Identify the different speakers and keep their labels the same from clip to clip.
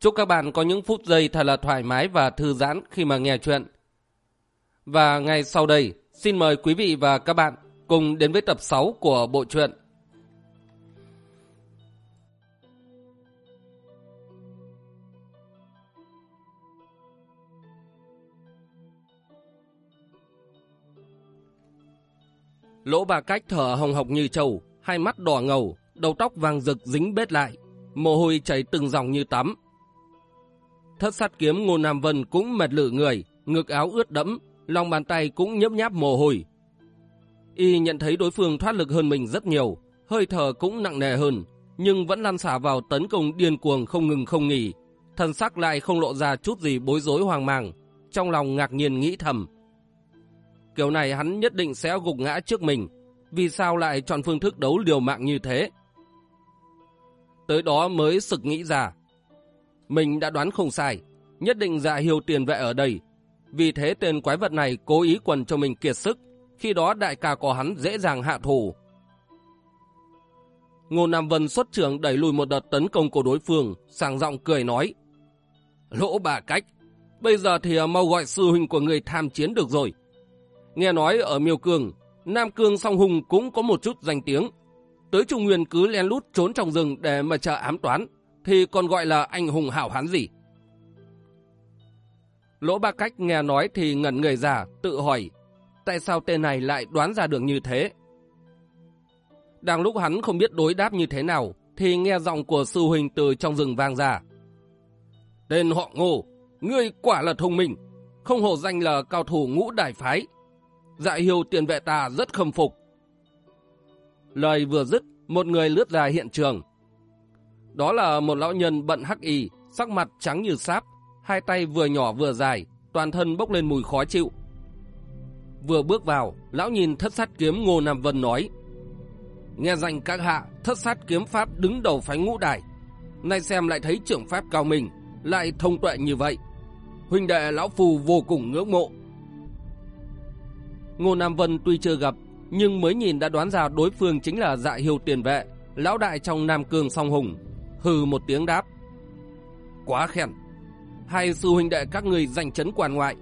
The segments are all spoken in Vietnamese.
Speaker 1: Chúc các bạn có những phút giây thật là thoải mái và thư giãn khi mà nghe chuyện. Và ngay sau đây, xin mời quý vị và các bạn cùng đến với tập 6 của bộ truyện. Lỗ bà cách thở hồng hộc như trâu, hai mắt đỏ ngầu, đầu tóc vàng rực dính bết lại, mồ hôi chảy từng dòng như tắm, Thất sát kiếm Ngô Nam Vân cũng mệt lử người, ngực áo ướt đẫm, lòng bàn tay cũng nhấp nháp mồ hôi. Y nhận thấy đối phương thoát lực hơn mình rất nhiều, hơi thở cũng nặng nề hơn, nhưng vẫn lăn xả vào tấn công điên cuồng không ngừng không nghỉ. Thần sắc lại không lộ ra chút gì bối rối hoang mang, trong lòng ngạc nhiên nghĩ thầm. Kiểu này hắn nhất định sẽ gục ngã trước mình, vì sao lại chọn phương thức đấu liều mạng như thế? Tới đó mới sực nghĩ ra, mình đã đoán không sai, nhất định dạ hiêu tiền vệ ở đây. Vì thế tên quái vật này cố ý quần cho mình kiệt sức, khi đó đại ca của hắn dễ dàng hạ thủ. Ngô Nam Vân xuất trưởng đẩy lùi một đợt tấn công của đối phương, sàng giọng cười nói. Lỗ bà cách, bây giờ thì à, mau gọi sư huynh của người tham chiến được rồi. Nghe nói ở Miêu Cương, Nam Cương song hùng cũng có một chút danh tiếng. Tới Trung Nguyên cứ len lút trốn trong rừng để mà chờ ám toán, thì còn gọi là anh hùng hảo hán gì? Lỗ ba cách nghe nói thì ngẩn người ra, tự hỏi, tại sao tên này lại đoán ra được như thế? Đang lúc hắn không biết đối đáp như thế nào, thì nghe giọng của sư huynh từ trong rừng vang ra. Tên họ ngô, ngươi quả là thông minh, không hổ danh là cao thủ ngũ đại phái. Dạ hiêu tiền vệ ta rất khâm phục. Lời vừa dứt, một người lướt ra hiện trường, đó là một lão nhân bận hắc y, sắc mặt trắng như sáp, hai tay vừa nhỏ vừa dài, toàn thân bốc lên mùi khó chịu. Vừa bước vào, lão nhìn thất sát kiếm Ngô Nam Vân nói, Nghe danh các hạ, thất sát kiếm pháp đứng đầu phái ngũ đài. Nay xem lại thấy trưởng pháp cao mình, lại thông tuệ như vậy. Huynh đệ lão phù vô cùng ngưỡng mộ. Ngô Nam Vân tuy chưa gặp, nhưng mới nhìn đã đoán ra đối phương chính là dạ hiêu tiền vệ, lão đại trong Nam Cương song hùng, hừ một tiếng đáp. Quá khen. Hai sư huynh đệ các người giành chấn quan ngoại.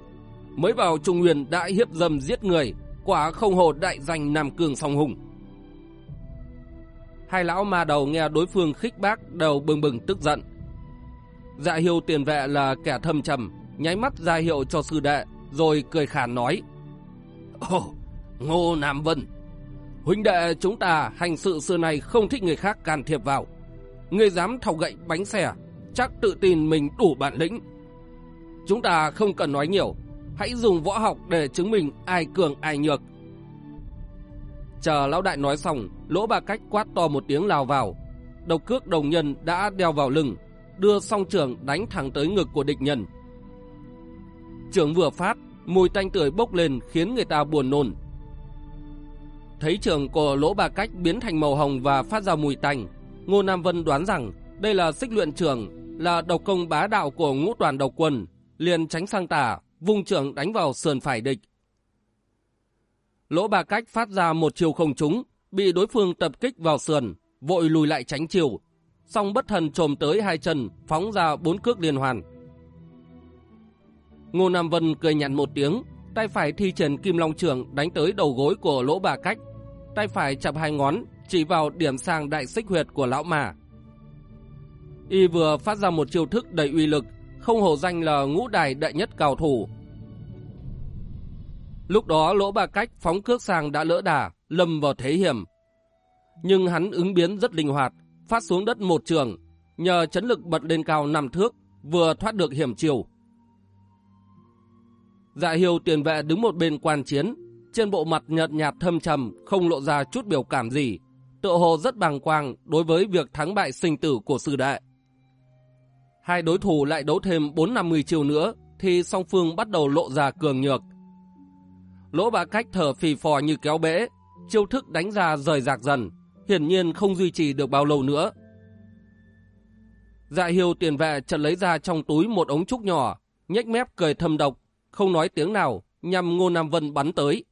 Speaker 1: Mới vào Trung Nguyên đã hiếp dâm giết người, quả không hồ đại danh Nam Cương song hùng. Hai lão ma đầu nghe đối phương khích bác đầu bừng bừng tức giận. Dạ hiệu tiền vệ là kẻ thâm trầm, nháy mắt ra hiệu cho sư đệ, rồi cười khàn nói. Ồ, Ngô Nam Vân, huynh đệ chúng ta hành sự xưa này không thích người khác can thiệp vào. Ngươi dám thọc gậy bánh xe, chắc tự tin mình đủ bản lĩnh. Chúng ta không cần nói nhiều, hãy dùng võ học để chứng minh ai cường ai nhược. Chờ lão đại nói xong, lỗ ba cách quát to một tiếng lao vào. Độc cước đồng nhân đã đeo vào lưng, đưa song trường đánh thẳng tới ngực của địch nhân. Trường vừa phát, mùi tanh tưởi bốc lên khiến người ta buồn nôn. Thấy trường của lỗ ba cách biến thành màu hồng và phát ra mùi tanh, Ngô Nam Vân đoán rằng đây là xích luyện trưởng, là độc công bá đạo của ngũ toàn độc quân, liền tránh sang tả, vung trưởng đánh vào sườn phải địch. Lỗ bà cách phát ra một chiều không trúng, bị đối phương tập kích vào sườn, vội lùi lại tránh chiều, song bất thần trồm tới hai chân, phóng ra bốn cước liên hoàn. Ngô Nam Vân cười nhặn một tiếng, tay phải thi triển kim long trưởng đánh tới đầu gối của lỗ bà cách, tay phải chập hai ngón, chỉ vào điểm sang đại xích huyệt của lão mà. Y vừa phát ra một chiêu thức đầy uy lực, không hổ danh là ngũ đài đại nhất cao thủ. Lúc đó lỗ ba cách phóng cước sang đã lỡ đà, lâm vào thế hiểm. Nhưng hắn ứng biến rất linh hoạt, phát xuống đất một trường, nhờ chấn lực bật lên cao năm thước, vừa thoát được hiểm chiều. Dạ hiêu tiền vệ đứng một bên quan chiến, trên bộ mặt nhợt nhạt thâm trầm, không lộ ra chút biểu cảm gì, tựa hồ rất bàng quang đối với việc thắng bại sinh tử của sư đệ. Hai đối thủ lại đấu thêm 450 chiều nữa thì song phương bắt đầu lộ ra cường nhược. Lỗ bá cách thở phì phò như kéo bể, chiêu thức đánh ra rời rạc dần, hiển nhiên không duy trì được bao lâu nữa. Dạ hiêu tiền vệ chợt lấy ra trong túi một ống trúc nhỏ, nhếch mép cười thâm độc, không nói tiếng nào, nhằm Ngô Nam Vân bắn tới.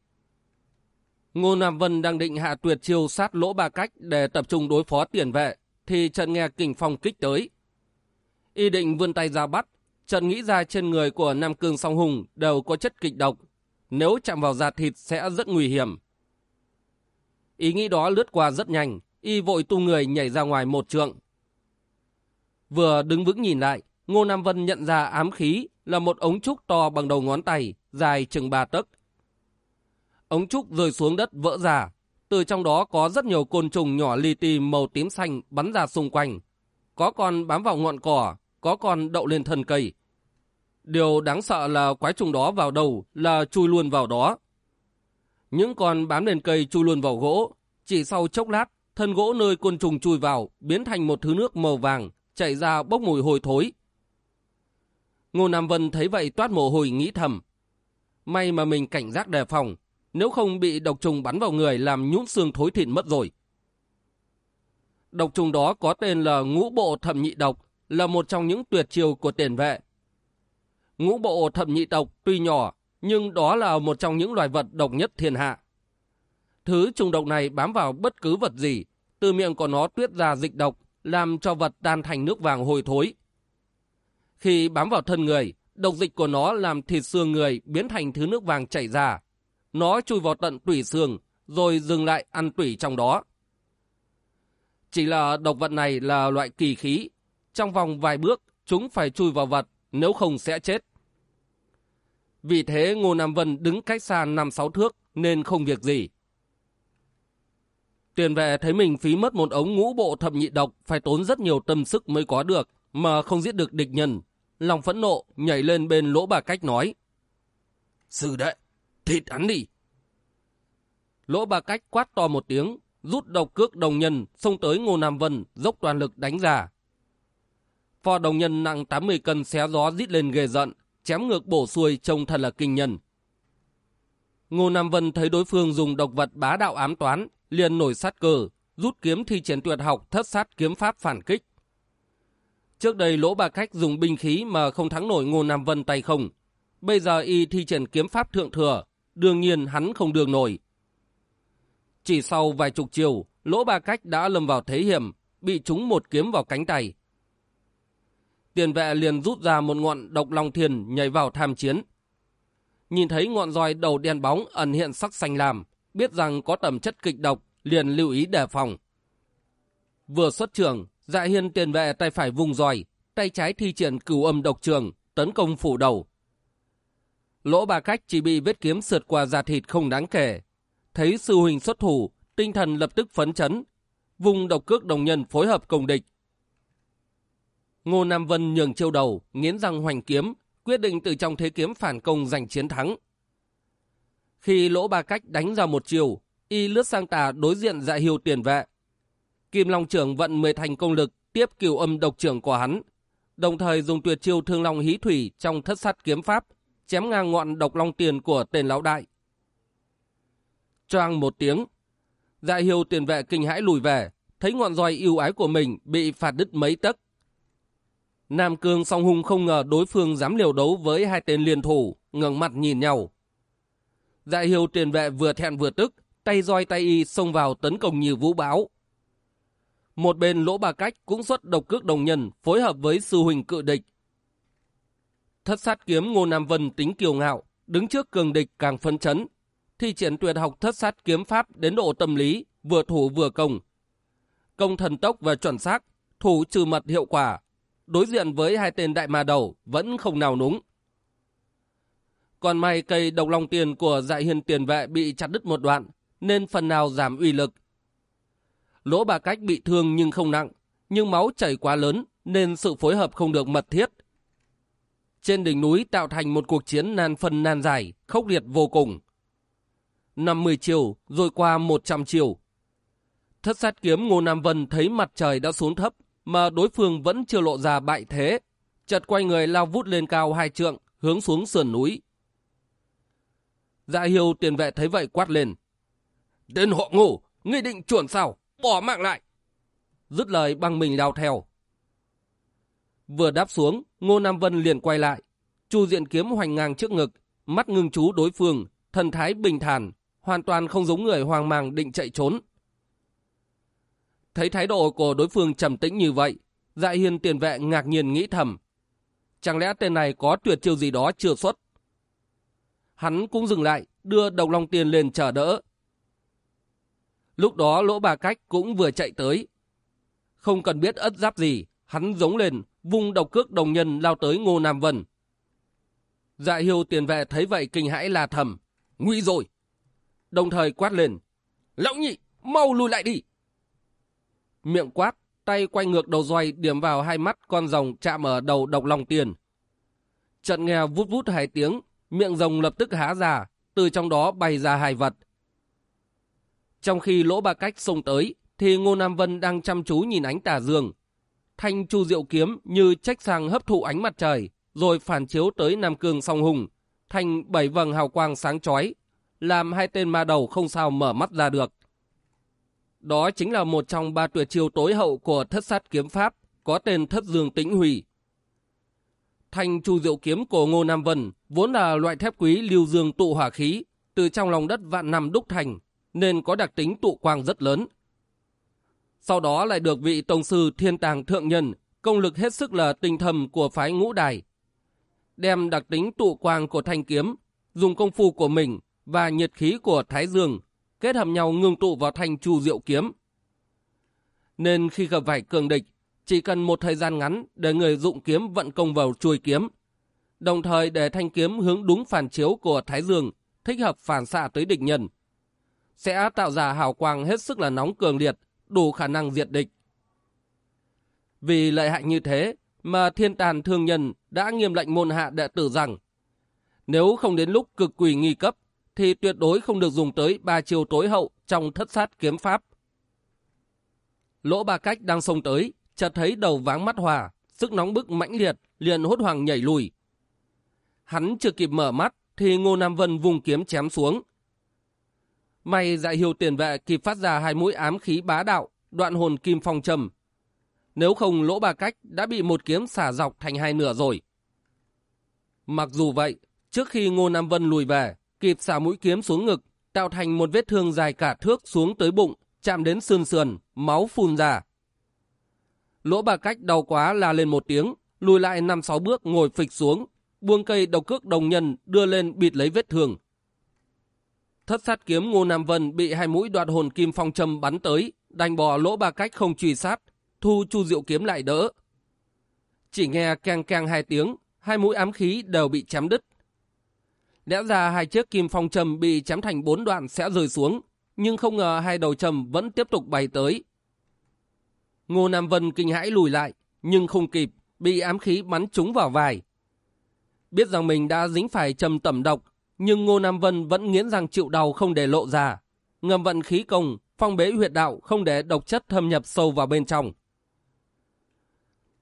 Speaker 1: Ngô Nam Vân đang định hạ tuyệt chiêu sát lỗ ba cách để tập trung đối phó tiền vệ, thì trận nghe kình phong kích tới. Y định vươn tay ra bắt, trận nghĩ ra trên người của Nam Cương Song Hùng đều có chất kịch độc, nếu chạm vào da thịt sẽ rất nguy hiểm. Ý nghĩ đó lướt qua rất nhanh, y vội tu người nhảy ra ngoài một trượng. Vừa đứng vững nhìn lại, Ngô Nam Vân nhận ra ám khí là một ống trúc to bằng đầu ngón tay, dài chừng ba tấc. Ống trúc rơi xuống đất vỡ ra, từ trong đó có rất nhiều côn trùng nhỏ li ti màu tím xanh bắn ra xung quanh. Có con bám vào ngọn cỏ, có con đậu lên thân cây. Điều đáng sợ là quái trùng đó vào đầu là chui luôn vào đó. Những con bám lên cây chui luôn vào gỗ, chỉ sau chốc lát, thân gỗ nơi côn trùng chui vào biến thành một thứ nước màu vàng, chảy ra bốc mùi hôi thối. Ngô Nam Vân thấy vậy toát mồ hôi nghĩ thầm. May mà mình cảnh giác đề phòng, nếu không bị độc trùng bắn vào người làm nhũn xương thối thịt mất rồi. Độc trùng đó có tên là ngũ bộ thẩm nhị độc, là một trong những tuyệt chiêu của tiền vệ. Ngũ bộ thẩm nhị độc tuy nhỏ, nhưng đó là một trong những loài vật độc nhất thiên hạ. Thứ trùng độc này bám vào bất cứ vật gì, từ miệng của nó tuyết ra dịch độc, làm cho vật tan thành nước vàng hồi thối. Khi bám vào thân người, độc dịch của nó làm thịt xương người biến thành thứ nước vàng chảy ra. Nó chui vào tận tủy xương, rồi dừng lại ăn tủy trong đó. Chỉ là độc vật này là loại kỳ khí. Trong vòng vài bước, chúng phải chui vào vật, nếu không sẽ chết. Vì thế Ngô Nam Vân đứng cách xa 5-6 thước nên không việc gì. Tiền vệ thấy mình phí mất một ống ngũ bộ thập nhị độc phải tốn rất nhiều tâm sức mới có được mà không giết được địch nhân. Lòng phẫn nộ nhảy lên bên lỗ bà cách nói. Sư đệ, thịt hắn đi. Lỗ bà cách quát to một tiếng, rút độc cước đồng nhân xông tới Ngô Nam Vân dốc toàn lực đánh ra. Phò đồng nhân nặng 80 cân xé gió rít lên ghê giận, chém ngược bổ xuôi trông thật là kinh nhân. Ngô Nam Vân thấy đối phương dùng độc vật bá đạo ám toán, liền nổi sát cờ rút kiếm thi triển tuyệt học thất sát kiếm pháp phản kích. Trước đây lỗ bà cách dùng binh khí mà không thắng nổi Ngô Nam Vân tay không. Bây giờ y thi triển kiếm pháp thượng thừa, đương nhiên hắn không đường nổi. Chỉ sau vài chục chiều, lỗ ba cách đã lâm vào thế hiểm, bị trúng một kiếm vào cánh tay. Tiền vệ liền rút ra một ngọn độc long thiền nhảy vào tham chiến. Nhìn thấy ngọn roi đầu đen bóng ẩn hiện sắc xanh lam, biết rằng có tầm chất kịch độc, liền lưu ý đề phòng. Vừa xuất trường, dạ hiên tiền vệ tay phải vùng roi, tay trái thi triển cửu âm độc trường, tấn công phủ đầu. Lỗ bà cách chỉ bị vết kiếm sượt qua da thịt không đáng kể. Thấy sư huynh xuất thủ, tinh thần lập tức phấn chấn. Vùng độc cước đồng nhân phối hợp công địch. Ngô Nam Vân nhường chiêu đầu, nghiến răng hoành kiếm, quyết định từ trong thế kiếm phản công giành chiến thắng. Khi lỗ ba cách đánh ra một chiều, y lướt sang tà đối diện dạ hiêu tiền vệ. Kim Long trưởng vận 10 thành công lực tiếp cửu âm độc trưởng của hắn, đồng thời dùng tuyệt chiêu thương long hí thủy trong thất sát kiếm pháp, chém ngang ngọn độc long tiền của tên lão đại. Choang một tiếng, dạ hiêu tiền vệ kinh hãi lùi về, thấy ngọn roi yêu ái của mình bị phạt đứt mấy tấc. Nam Cương song hung không ngờ đối phương dám liều đấu với hai tên liên thủ, ngẩng mặt nhìn nhau. Dạ hiêu tiền vệ vừa thẹn vừa tức, tay roi tay y xông vào tấn công như vũ bão. Một bên lỗ bà cách cũng xuất độc cước đồng nhân phối hợp với sư huỳnh cự địch. Thất sát kiếm Ngô Nam Vân tính kiều ngạo, đứng trước cường địch càng phấn chấn. Thi triển tuyệt học thất sát kiếm pháp đến độ tâm lý, vừa thủ vừa công. Công thần tốc và chuẩn xác, thủ trừ mật hiệu quả. Đối diện với hai tên đại ma đầu vẫn không nào núng. Còn may cây độc long tiền của Dại hiền tiền vệ bị chặt đứt một đoạn, nên phần nào giảm uy lực. Lỗ bà cách bị thương nhưng không nặng, nhưng máu chảy quá lớn nên sự phối hợp không được mật thiết. Trên đỉnh núi tạo thành một cuộc chiến nan phân nan dài, khốc liệt vô cùng. 50 chiều, rồi qua 100 chiều. Thất sát kiếm Ngô Nam Vân thấy mặt trời đã xuống thấp, mà đối phương vẫn chưa lộ ra bại thế. Chợt quay người lao vút lên cao hai trượng, hướng xuống sườn núi. Dạ hiêu tiền vệ thấy vậy quát lên. Tên họ ngủ, ngươi định chuẩn sao, bỏ mạng lại. Dứt lời băng mình lao theo. Vừa đáp xuống, Ngô Nam Vân liền quay lại. Chu diện kiếm hoành ngang trước ngực, mắt ngưng chú đối phương, thần thái bình thản, hoàn toàn không giống người hoang mang định chạy trốn. Thấy thái độ của đối phương trầm tĩnh như vậy, Dạ hiên tiền vệ ngạc nhiên nghĩ thầm. Chẳng lẽ tên này có tuyệt chiêu gì đó chưa xuất? Hắn cũng dừng lại, đưa đồng long tiền lên chờ đỡ. Lúc đó lỗ bà cách cũng vừa chạy tới. Không cần biết ất giáp gì, hắn giống lên, vung độc cước đồng nhân lao tới Ngô Nam Vân. Dạ hiêu tiền vệ thấy vậy kinh hãi là thầm. Nguy rồi! Đồng thời quát lên. Lão nhị, mau lùi lại đi! Miệng quát, tay quay ngược đầu roi điểm vào hai mắt con rồng chạm ở đầu độc lòng tiền. Trận nghe vút vút hai tiếng, miệng rồng lập tức há ra, từ trong đó bay ra hai vật. Trong khi lỗ ba cách xông tới, thì Ngô Nam Vân đang chăm chú nhìn ánh tà dương. Thanh chu diệu kiếm như trách sang hấp thụ ánh mặt trời, rồi phản chiếu tới Nam Cương song hùng, thành bảy vầng hào quang sáng chói, làm hai tên ma đầu không sao mở mắt ra được. Đó chính là một trong ba tuyệt chiêu tối hậu của thất sát kiếm pháp, có tên thất dương tĩnh hủy. Thanh chu diệu kiếm của Ngô Nam Vân vốn là loại thép quý lưu dương tụ hỏa khí, từ trong lòng đất vạn năm đúc thành, nên có đặc tính tụ quang rất lớn. Sau đó lại được vị tổng sư thiên tàng thượng nhân, công lực hết sức là tinh thầm của phái ngũ đài. Đem đặc tính tụ quang của thanh kiếm, dùng công phu của mình và nhiệt khí của Thái Dương kết hợp nhau ngưng tụ vào thành chu diệu kiếm. Nên khi gặp phải cường địch, chỉ cần một thời gian ngắn để người dụng kiếm vận công vào chuôi kiếm, đồng thời để thanh kiếm hướng đúng phản chiếu của Thái Dương, thích hợp phản xạ tới địch nhân, sẽ tạo ra hào quang hết sức là nóng cường liệt, đủ khả năng diệt địch. Vì lợi hại như thế mà thiên tàn thương nhân đã nghiêm lệnh môn hạ đệ tử rằng nếu không đến lúc cực quỷ nghi cấp thì tuyệt đối không được dùng tới ba chiều tối hậu trong thất sát kiếm pháp. Lỗ ba cách đang xông tới, chợt thấy đầu váng mắt hòa, sức nóng bức mãnh liệt, liền hốt hoảng nhảy lùi. Hắn chưa kịp mở mắt, thì Ngô Nam Vân vùng kiếm chém xuống. May dạy hiệu tiền vệ kịp phát ra hai mũi ám khí bá đạo, đoạn hồn kim phong trầm. Nếu không lỗ ba cách đã bị một kiếm xả dọc thành hai nửa rồi. Mặc dù vậy, trước khi Ngô Nam Vân lùi về, kịp xả mũi kiếm xuống ngực, tạo thành một vết thương dài cả thước xuống tới bụng, chạm đến xương sườn, máu phun ra. Lỗ bà cách đau quá la lên một tiếng, lùi lại năm sáu bước ngồi phịch xuống, buông cây độc cước đồng nhân đưa lên bịt lấy vết thương. Thất sát kiếm Ngô Nam Vân bị hai mũi đoạt hồn kim phong châm bắn tới, đành bỏ lỗ ba cách không truy sát, thu chu diệu kiếm lại đỡ. Chỉ nghe keng keng hai tiếng, hai mũi ám khí đều bị chém đứt. Lẽ ra hai chiếc kim phong trầm bị chém thành bốn đoạn sẽ rơi xuống, nhưng không ngờ hai đầu trầm vẫn tiếp tục bay tới. Ngô Nam Vân kinh hãi lùi lại, nhưng không kịp, bị ám khí bắn trúng vào vai. Biết rằng mình đã dính phải trầm tẩm độc, nhưng Ngô Nam Vân vẫn nghiến răng chịu đau không để lộ ra. Ngầm vận khí công, phong bế huyệt đạo không để độc chất thâm nhập sâu vào bên trong.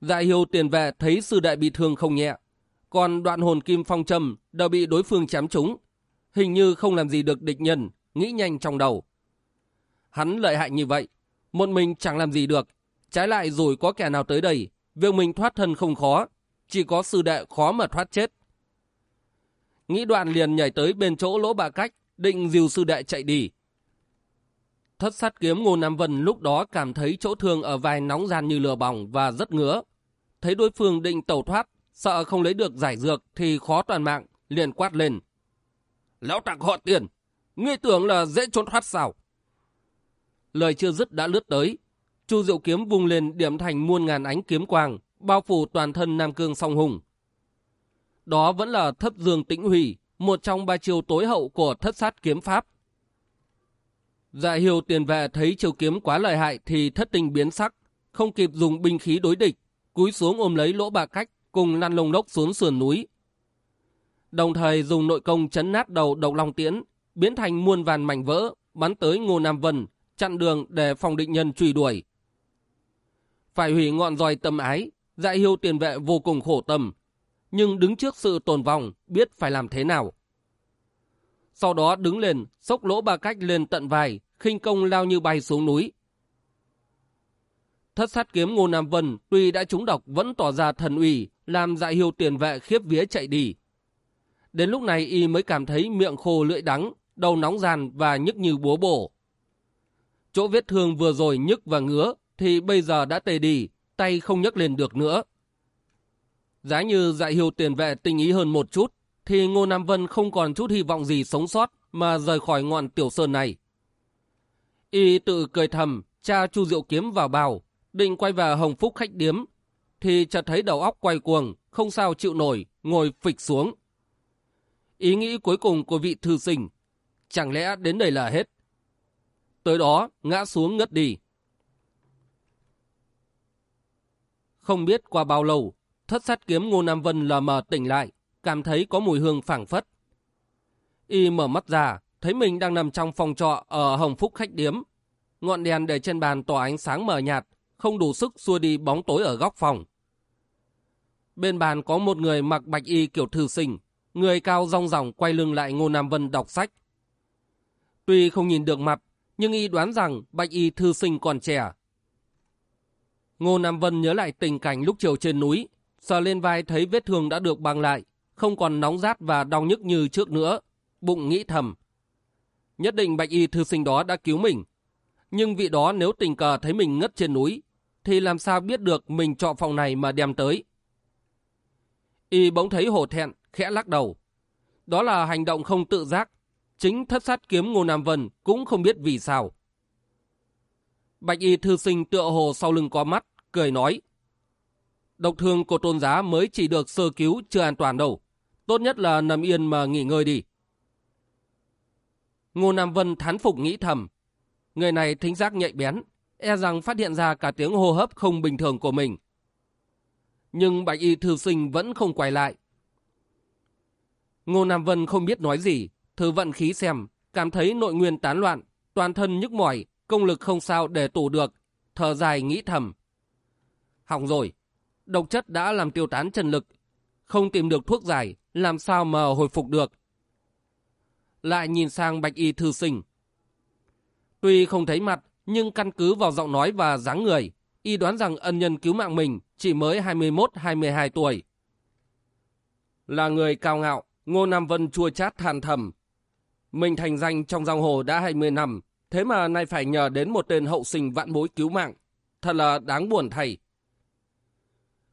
Speaker 1: Dạ Hiu tiền vệ thấy sư đại bị thương không nhẹ, còn đoạn hồn kim phong trầm đã bị đối phương chém trúng. Hình như không làm gì được địch nhân, nghĩ nhanh trong đầu. Hắn lợi hại như vậy, một mình chẳng làm gì được. Trái lại rồi có kẻ nào tới đây, việc mình thoát thân không khó, chỉ có sư đệ khó mà thoát chết. Nghĩ đoạn liền nhảy tới bên chỗ lỗ bà cách, định dìu sư đệ chạy đi. Thất sát kiếm Ngô Nam Vân lúc đó cảm thấy chỗ thương ở vai nóng gian như lửa bỏng và rất ngứa. Thấy đối phương định tẩu thoát, sợ không lấy được giải dược thì khó toàn mạng, liền quát lên. Lão tặc họ tiền, ngươi tưởng là dễ trốn thoát sao? Lời chưa dứt đã lướt tới. Chu diệu kiếm vung lên điểm thành muôn ngàn ánh kiếm quang, bao phủ toàn thân Nam Cương song hùng. Đó vẫn là thất dương tĩnh hủy, một trong ba chiều tối hậu của thất sát kiếm pháp. Dạ hiểu tiền vệ thấy chiều kiếm quá lợi hại thì thất tình biến sắc, không kịp dùng binh khí đối địch, cúi xuống ôm lấy lỗ bà cách, cùng lăn lông lốc xuống sườn núi. Đồng thời dùng nội công chấn nát đầu độc long tiễn, biến thành muôn vàn mảnh vỡ, bắn tới Ngô Nam Vân, chặn đường để phòng định nhân truy đuổi. Phải hủy ngọn roi tâm ái, dại hiêu tiền vệ vô cùng khổ tâm nhưng đứng trước sự tồn vong, biết phải làm thế nào. Sau đó đứng lên, sốc lỗ ba cách lên tận vai, khinh công lao như bay xuống núi. Thất sát kiếm Ngô Nam Vân tuy đã trúng độc vẫn tỏ ra thần ủy, làm dại hiêu tiền vệ khiếp vía chạy đi. Đến lúc này y mới cảm thấy miệng khô lưỡi đắng, đầu nóng ràn và nhức như búa bổ. Chỗ vết thương vừa rồi nhức và ngứa thì bây giờ đã tê đi, tay không nhấc lên được nữa. Giá như dạ hiệu tiền vệ tình ý hơn một chút, thì Ngô Nam Vân không còn chút hy vọng gì sống sót mà rời khỏi ngọn tiểu sơn này. Y tự cười thầm, cha Chu Diệu Kiếm vào bào, định quay về Hồng Phúc khách điếm, thì chợt thấy đầu óc quay cuồng, không sao chịu nổi, ngồi phịch xuống. Ý nghĩ cuối cùng của vị thư sinh, chẳng lẽ đến đây là hết? Tới đó, ngã xuống ngất đi. Không biết qua bao lâu, thất sát kiếm Ngô Nam Vân lờ mờ tỉnh lại, cảm thấy có mùi hương phảng phất. Y mở mắt ra, thấy mình đang nằm trong phòng trọ ở Hồng Phúc khách điếm. Ngọn đèn để trên bàn tỏa ánh sáng mờ nhạt, không đủ sức xua đi bóng tối ở góc phòng. Bên bàn có một người mặc bạch y kiểu thư sinh, người cao rong ròng quay lưng lại Ngô Nam Vân đọc sách. Tuy không nhìn được mặt, nhưng y đoán rằng bạch y thư sinh còn trẻ. Ngô Nam Vân nhớ lại tình cảnh lúc chiều trên núi, sờ lên vai thấy vết thương đã được băng lại, không còn nóng rát và đau nhức như trước nữa, bụng nghĩ thầm. Nhất định bạch y thư sinh đó đã cứu mình, nhưng vị đó nếu tình cờ thấy mình ngất trên núi, thì làm sao biết được mình chọn phòng này mà đem tới. Y bỗng thấy hổ thẹn, khẽ lắc đầu. Đó là hành động không tự giác. Chính thất sát kiếm Ngô Nam Vân cũng không biết vì sao. Bạch y thư sinh tựa hồ sau lưng có mắt, cười nói. Độc thương của tôn giá mới chỉ được sơ cứu chưa an toàn đâu. Tốt nhất là nằm yên mà nghỉ ngơi đi. Ngô Nam Vân thán phục nghĩ thầm. Người này thính giác nhạy bén, e rằng phát hiện ra cả tiếng hô hấp không bình thường của mình. Nhưng bạch y thư sinh vẫn không quay lại. Ngô Nam Vân không biết nói gì, thử vận khí xem, cảm thấy nội nguyên tán loạn, toàn thân nhức mỏi, công lực không sao để tủ được, thở dài nghĩ thầm. Hỏng rồi, độc chất đã làm tiêu tán chân lực, không tìm được thuốc giải, làm sao mà hồi phục được. Lại nhìn sang bạch y thư sinh. Tuy không thấy mặt, nhưng căn cứ vào giọng nói và dáng người, y đoán rằng ân nhân cứu mạng mình chỉ mới 21-22 tuổi. Là người cao ngạo, Ngô Nam Vân chua chát than thầm. Mình thành danh trong giang hồ đã 20 năm, thế mà nay phải nhờ đến một tên hậu sinh vạn bối cứu mạng. Thật là đáng buồn thầy.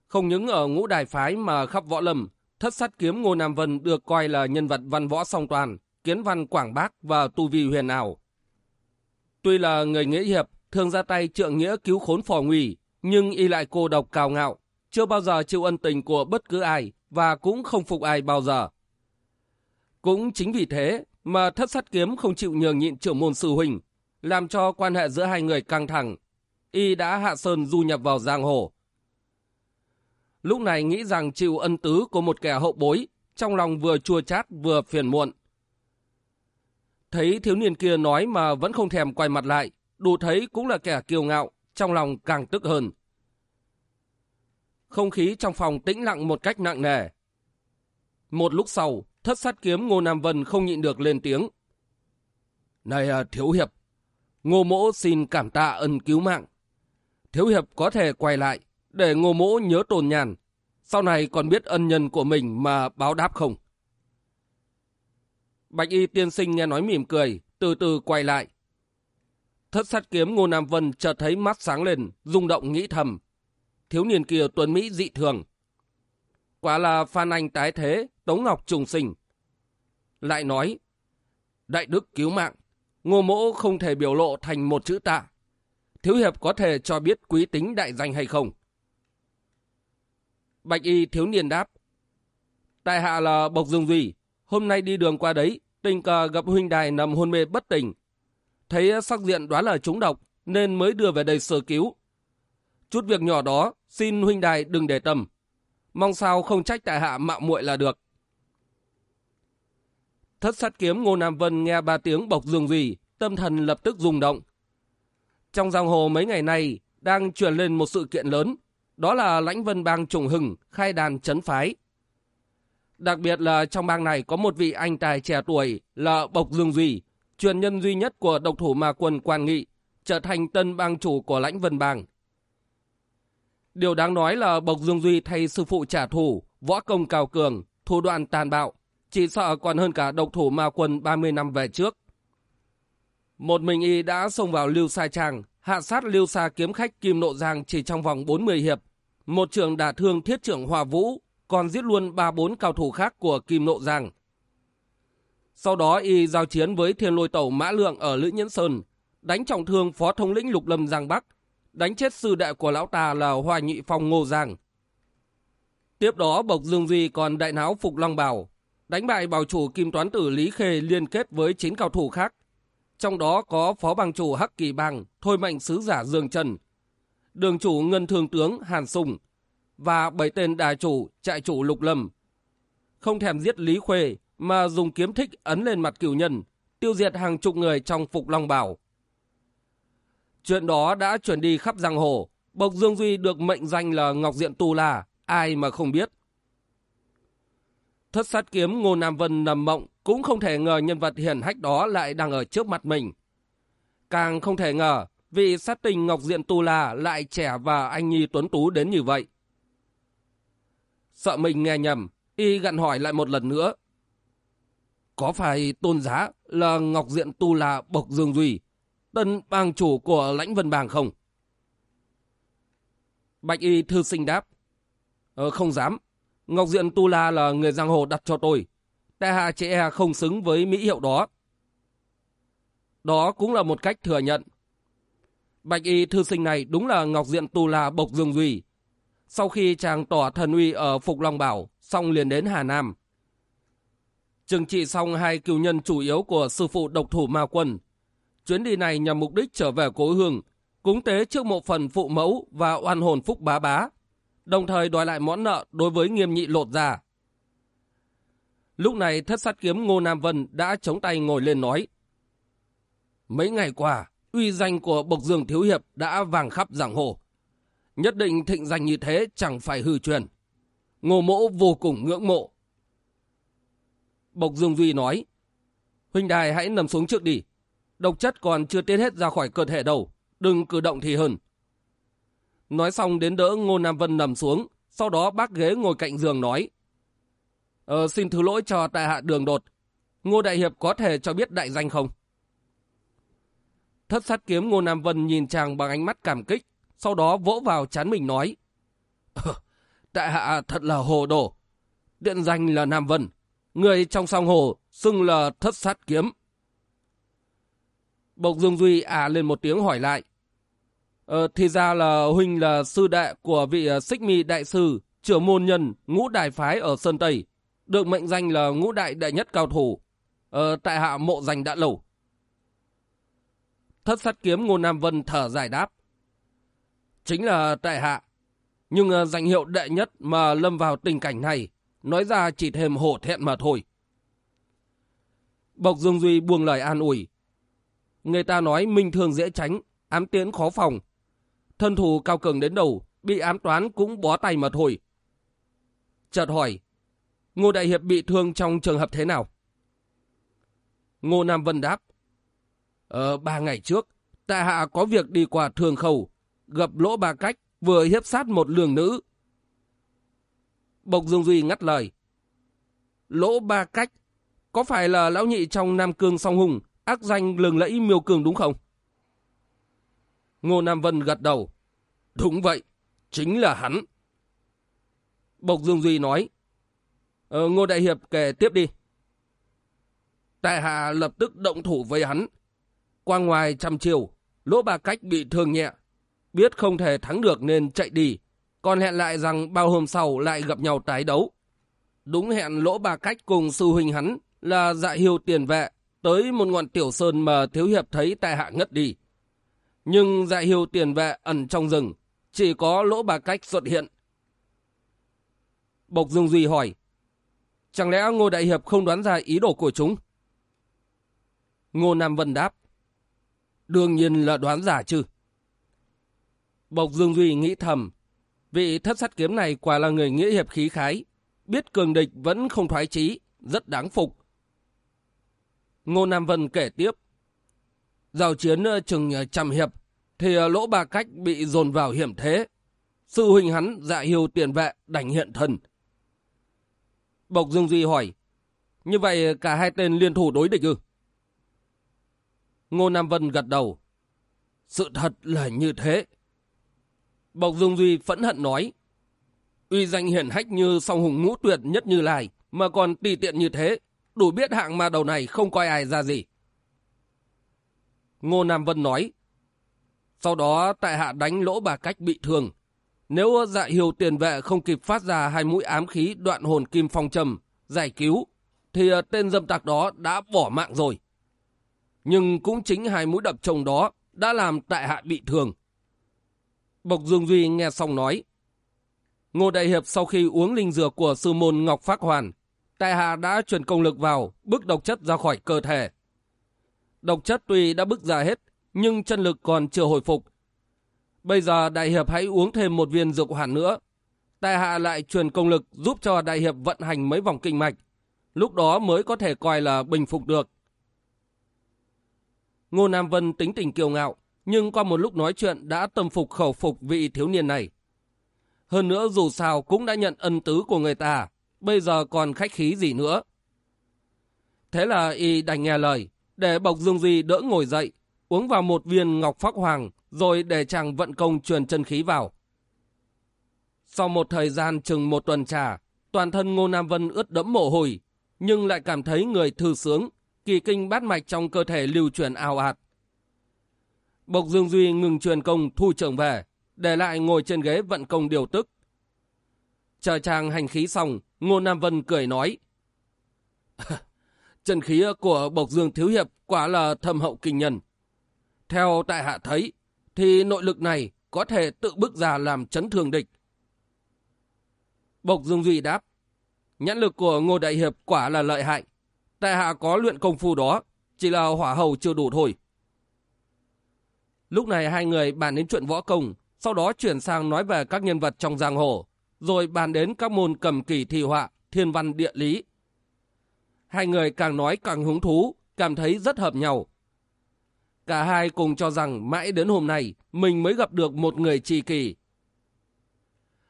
Speaker 1: Không những ở ngũ đài phái mà khắp võ lâm, thất sát kiếm Ngô Nam Vân được coi là nhân vật văn võ song toàn, kiến văn quảng bác và tu vi huyền ảo. Tuy là người nghĩa hiệp, thường ra tay trượng nghĩa cứu khốn phò nguy, nhưng y lại cô độc cao ngạo, chưa bao giờ chịu ân tình của bất cứ ai và cũng không phục ai bao giờ. Cũng chính vì thế mà thất sát kiếm không chịu nhường nhịn trưởng môn sư huynh, làm cho quan hệ giữa hai người căng thẳng. Y đã hạ sơn du nhập vào giang hồ. Lúc này nghĩ rằng chịu ân tứ của một kẻ hậu bối, trong lòng vừa chua chát vừa phiền muộn. Thấy thiếu niên kia nói mà vẫn không thèm quay mặt lại, đủ thấy cũng là kẻ kiêu ngạo, trong lòng càng tức hơn. Không khí trong phòng tĩnh lặng một cách nặng nề. Một lúc sau, thất sát kiếm Ngô Nam Vân không nhịn được lên tiếng. Này à, Thiếu Hiệp, Ngô Mỗ xin cảm tạ ân cứu mạng. Thiếu Hiệp có thể quay lại để Ngô Mỗ nhớ tồn nhàn, sau này còn biết ân nhân của mình mà báo đáp không? Bạch y tiên sinh nghe nói mỉm cười, từ từ quay lại. Thất sát kiếm Ngô Nam Vân chợt thấy mắt sáng lên, rung động nghĩ thầm. Thiếu niên kia tuấn Mỹ dị thường. Quả là Phan Anh tái thế, Tống Ngọc trùng sinh. Lại nói, Đại Đức cứu mạng, Ngô Mỗ không thể biểu lộ thành một chữ tạ. Thiếu Hiệp có thể cho biết quý tính đại danh hay không? Bạch y thiếu niên đáp. Tại hạ là Bộc Dương Duy, hôm nay đi đường qua đấy, tình cờ gặp huynh đài nằm hôn mê bất tỉnh. Thấy sắc diện đoán là trúng độc, nên mới đưa về đây sơ cứu. Chút việc nhỏ đó, xin huynh đài đừng để tâm. Mong sao không trách tại hạ mạo muội là được. Thất sát kiếm Ngô Nam Vân nghe ba tiếng bộc dương Duy, tâm thần lập tức rung động. Trong giang hồ mấy ngày nay, đang truyền lên một sự kiện lớn, đó là lãnh vân bang trùng hừng, khai đàn chấn phái. Đặc biệt là trong bang này có một vị anh tài trẻ tuổi là Bộc Dương Duy, truyền nhân duy nhất của độc thủ ma quân Quan Nghị, trở thành tân bang chủ của lãnh vân bang. Điều đáng nói là Bộc Dương Duy thay sư phụ trả thù, võ công cao cường, thủ đoạn tàn bạo, chỉ sợ còn hơn cả độc thủ ma quân 30 năm về trước. Một mình y đã xông vào Lưu sai trang hạ sát Lưu xa kiếm khách Kim Nộ Giang chỉ trong vòng 40 hiệp. Một trường đả thương thiết trưởng Hòa Vũ, còn giết luôn ba bốn cao thủ khác của Kim Nộ Giang. Sau đó y giao chiến với thiên lôi tẩu Mã Lượng ở Lữ Nhẫn Sơn, đánh trọng thương phó thống lĩnh Lục Lâm Giang Bắc, đánh chết sư đệ của lão ta là Hoa Nhị Phong Ngô Giang. Tiếp đó Bộc Dương Duy còn đại náo Phục Long Bảo, đánh bại bảo chủ Kim Toán Tử Lý Khê liên kết với 9 cao thủ khác. Trong đó có phó bang chủ Hắc Kỳ Bang, Thôi Mệnh Sứ Giả Dương Trần, đường chủ Ngân Thường Tướng Hàn Sùng và bảy tên đại chủ trại chủ Lục Lâm. Không thèm giết Lý Khuê mà dùng kiếm thích ấn lên mặt cửu nhân, tiêu diệt hàng chục người trong Phục Long Bảo. Chuyện đó đã chuyển đi khắp giang hồ, Bộc Dương Duy được mệnh danh là Ngọc Diện Tu La, ai mà không biết. Thất sát kiếm Ngô Nam Vân nằm mộng cũng không thể ngờ nhân vật hiển hách đó lại đang ở trước mặt mình. Càng không thể ngờ vị sát tình Ngọc Diện Tu La lại trẻ và anh nhi tuấn tú đến như vậy. Sợ mình nghe nhầm, y gặn hỏi lại một lần nữa. Có phải tôn giá là Ngọc Diện Tu La Bộc Dương Duy, tân bang chủ của lãnh vân bang không? Bạch y thư sinh đáp. Ờ, không dám. Ngọc Diện Tu La là người giang hồ đặt cho tôi. Tại hạ chị e không xứng với mỹ hiệu đó. Đó cũng là một cách thừa nhận. Bạch y thư sinh này đúng là Ngọc Diện Tu La Bộc Dương Duy. Sau khi chàng tỏ thần uy ở Phục Long Bảo, xong liền đến Hà Nam. Trừng trị xong hai cựu nhân chủ yếu của sư phụ độc thủ ma quân. Chuyến đi này nhằm mục đích trở về cố hương, cúng tế trước một phần phụ mẫu và oan hồn phúc bá bá, đồng thời đòi lại món nợ đối với nghiêm nhị lột ra. Lúc này thất sát kiếm Ngô Nam Vân đã chống tay ngồi lên nói. Mấy ngày qua, uy danh của Bộc Dương Thiếu Hiệp đã vàng khắp giảng hồ. Nhất định thịnh danh như thế chẳng phải hư truyền. Ngô mỗ vô cùng ngưỡng mộ. Bộc Dương Duy nói, Huynh đài hãy nằm xuống trước đi. Độc chất còn chưa tiết hết ra khỏi cơ thể đâu. Đừng cử động thì hơn. Nói xong đến đỡ Ngô Nam Vân nằm xuống. Sau đó bác ghế ngồi cạnh giường nói. Ờ, xin thứ lỗi cho tại hạ đường đột. Ngô Đại Hiệp có thể cho biết đại danh không? Thất sát kiếm Ngô Nam Vân nhìn chàng bằng ánh mắt cảm kích. Sau đó vỗ vào chán mình nói. Ờ, tại hạ thật là hồ đồ. Điện danh là Nam Vân. Người trong song hồ xưng là thất sát kiếm. Bộc Dương Duy à lên một tiếng hỏi lại. Ờ, thì ra là huynh là sư đệ của vị ờ, xích mi đại sư, trưởng môn nhân, ngũ đại phái ở Sơn Tây, được mệnh danh là ngũ đại đệ nhất cao thủ. Ờ, tại hạ mộ danh đã lâu. Thất sát kiếm Ngô Nam Vân thở giải đáp. Chính là tại hạ. Nhưng uh, danh hiệu đệ nhất mà lâm vào tình cảnh này, nói ra chỉ thêm hổ thẹn mà thôi. Bộc Dương Duy buông lời an ủi. Người ta nói minh thường dễ tránh, ám tiến khó phòng. Thân thủ cao cường đến đầu, bị ám toán cũng bó tay mà thôi. Chợt hỏi, Ngô Đại Hiệp bị thương trong trường hợp thế nào? Ngô Nam Vân đáp, Ờ, ba ngày trước, tại hạ có việc đi qua thường khẩu, gặp lỗ ba cách, vừa hiếp sát một lường nữ. Bộc Dương Duy ngắt lời. Lỗ ba cách, có phải là lão nhị trong Nam Cương song hùng, ác danh lừng lẫy miêu cường đúng không? Ngô Nam Vân gật đầu. Đúng vậy, chính là hắn. Bộc Dương Duy nói. Ờ, Ngô Đại Hiệp kể tiếp đi. Tại hạ lập tức động thủ với hắn. Qua ngoài trăm chiều, lỗ ba cách bị thương nhẹ. Biết không thể thắng được nên chạy đi. Còn hẹn lại rằng bao hôm sau lại gặp nhau tái đấu. Đúng hẹn lỗ ba cách cùng sư huynh hắn là dạ hiêu tiền vệ tới một ngọn tiểu sơn mà thiếu hiệp thấy tại hạ ngất đi. Nhưng dạ hiêu tiền vệ ẩn trong rừng, chỉ có lỗ bà cách xuất hiện. Bộc Dương Duy hỏi, chẳng lẽ Ngô Đại Hiệp không đoán ra ý đồ của chúng? Ngô Nam Vân đáp, đương nhiên là đoán giả chứ. Bộc Dương Duy nghĩ thầm, vị thất sát kiếm này quả là người nghĩa hiệp khí khái. biết cường địch vẫn không thoái chí, rất đáng phục. Ngô Nam Vân kể tiếp. Giao chiến ờ, chừng ờ, trăm hiệp, thì ờ, lỗ ba cách bị dồn vào hiểm thế. Sư huynh hắn dạ hiêu tiền vệ đánh hiện thần. Bộc Dương Duy hỏi, như vậy cả hai tên liên thủ đối địch ư? Ngô Nam Vân gật đầu. Sự thật là như thế. Bộc Dương Duy phẫn hận nói, uy danh hiển hách như song hùng ngũ tuyệt nhất như lai, mà còn tùy tiện như thế, đủ biết hạng ma đầu này không coi ai ra gì. Ngô Nam Vân nói, sau đó tại hạ đánh lỗ bà cách bị thương. Nếu dạ hiều tiền vệ không kịp phát ra hai mũi ám khí đoạn hồn kim phong trầm, giải cứu, thì ờ, tên dâm tặc đó đã bỏ mạng rồi. Nhưng cũng chính hai mũi đập chồng đó đã làm tại hạ bị thương. Bộc Dương Duy nghe xong nói, Ngô Đại Hiệp sau khi uống linh dược của sư môn Ngọc Phác Hoàn, tại hạ đã truyền công lực vào, bức độc chất ra khỏi cơ thể. Độc chất tuy đã bức ra hết, nhưng chân lực còn chưa hồi phục. Bây giờ Đại Hiệp hãy uống thêm một viên dược hoàn nữa. Tại hạ lại truyền công lực giúp cho Đại Hiệp vận hành mấy vòng kinh mạch. Lúc đó mới có thể coi là bình phục được. Ngô Nam Vân tính tình kiêu ngạo, nhưng qua một lúc nói chuyện đã tâm phục khẩu phục vị thiếu niên này. Hơn nữa dù sao cũng đã nhận ân tứ của người ta, bây giờ còn khách khí gì nữa. Thế là y đành nghe lời, để Bộc Dương Duy đỡ ngồi dậy, uống vào một viên ngọc phác hoàng, rồi để chàng vận công truyền chân khí vào. Sau một thời gian chừng một tuần trà, toàn thân Ngô Nam Vân ướt đẫm mồ hôi, nhưng lại cảm thấy người thư sướng, kỳ kinh bát mạch trong cơ thể lưu chuyển ào ạt. Bộc Dương Duy ngừng truyền công thu trưởng về, để lại ngồi trên ghế vận công điều tức. Chờ chàng hành khí xong, Ngô Nam Vân cười nói. Chân khí của Bộc Dương Thiếu Hiệp quả là thâm hậu kinh nhân. Theo tại hạ thấy, thì nội lực này có thể tự bước ra làm chấn thương địch. Bộc Dương Duy đáp, nhãn lực của Ngô Đại Hiệp quả là lợi hại. Tại hạ có luyện công phu đó, chỉ là hỏa hầu chưa đủ thôi. Lúc này hai người bàn đến chuyện võ công, sau đó chuyển sang nói về các nhân vật trong giang hồ, rồi bàn đến các môn cầm kỳ thi họa, thiên văn địa lý. Hai người càng nói càng hứng thú, cảm thấy rất hợp nhau. Cả hai cùng cho rằng mãi đến hôm nay mình mới gặp được một người trì kỳ.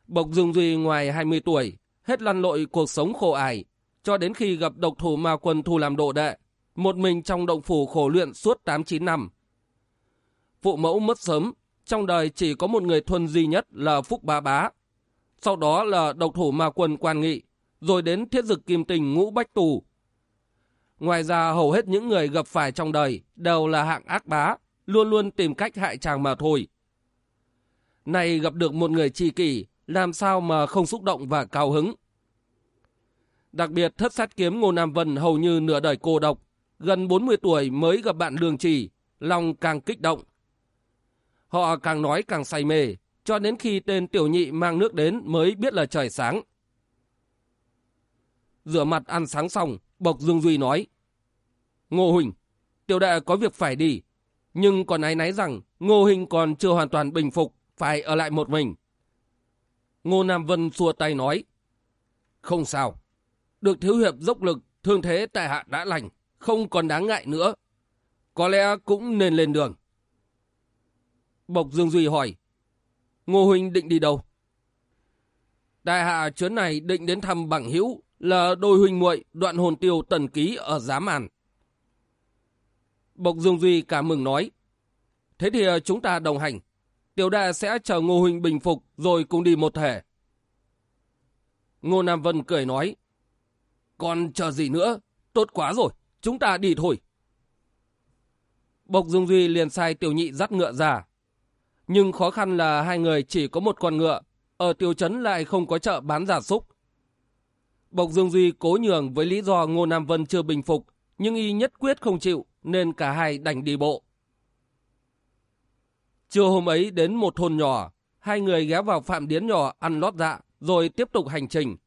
Speaker 1: Bộc Dương Duy ngoài 20 tuổi, hết lăn lội cuộc sống khổ ải, cho đến khi gặp độc thủ ma quân thu làm độ đệ, một mình trong động phủ khổ luyện suốt 8-9 năm. Phụ mẫu mất sớm, trong đời chỉ có một người thuần duy nhất là Phúc Ba Bá. Sau đó là độc thủ ma quân quan nghị, rồi đến thiết dực kim tình ngũ bách tù. Ngoài ra hầu hết những người gặp phải trong đời đều là hạng ác bá, luôn luôn tìm cách hại chàng mà thôi. Này gặp được một người tri kỷ, làm sao mà không xúc động và cao hứng. Đặc biệt thất sát kiếm Ngô Nam Vân hầu như nửa đời cô độc, gần 40 tuổi mới gặp bạn lương trì, lòng càng kích động. Họ càng nói càng say mê, cho đến khi tên tiểu nhị mang nước đến mới biết là trời sáng. Rửa mặt ăn sáng xong, Bộc Dương Duy nói. Ngô Huỳnh, tiểu đệ có việc phải đi, nhưng còn ái náy rằng Ngô Huỳnh còn chưa hoàn toàn bình phục, phải ở lại một mình. Ngô Nam Vân xua tay nói. Không sao, được thiếu hiệp dốc lực, thương thế tại hạ đã lành, không còn đáng ngại nữa. Có lẽ cũng nên lên đường. Bộc Dương Duy hỏi, Ngô Huynh định đi đâu? Đại hạ chuyến này định đến thăm bằng hữu là đôi huynh muội đoạn hồn tiêu tần ký ở giá màn Bộc Dương Duy cả mừng nói, thế thì ờ, chúng ta đồng hành. Tiểu đa sẽ chờ Ngô Huynh bình phục rồi cùng đi một thể. Ngô Nam Vân cười nói, còn chờ gì nữa? Tốt quá rồi, chúng ta đi thôi. Bộc Dương Duy liền sai tiểu nhị dắt ngựa ra. Nhưng khó khăn là hai người chỉ có một con ngựa, ở tiểu trấn lại không có chợ bán giả súc. Bộc Dương Duy cố nhường với lý do Ngô Nam Vân chưa bình phục, nhưng y nhất quyết không chịu, nên cả hai đành đi bộ. Trưa hôm ấy đến một thôn nhỏ, hai người ghé vào phạm điến nhỏ ăn lót dạ, rồi tiếp tục hành trình.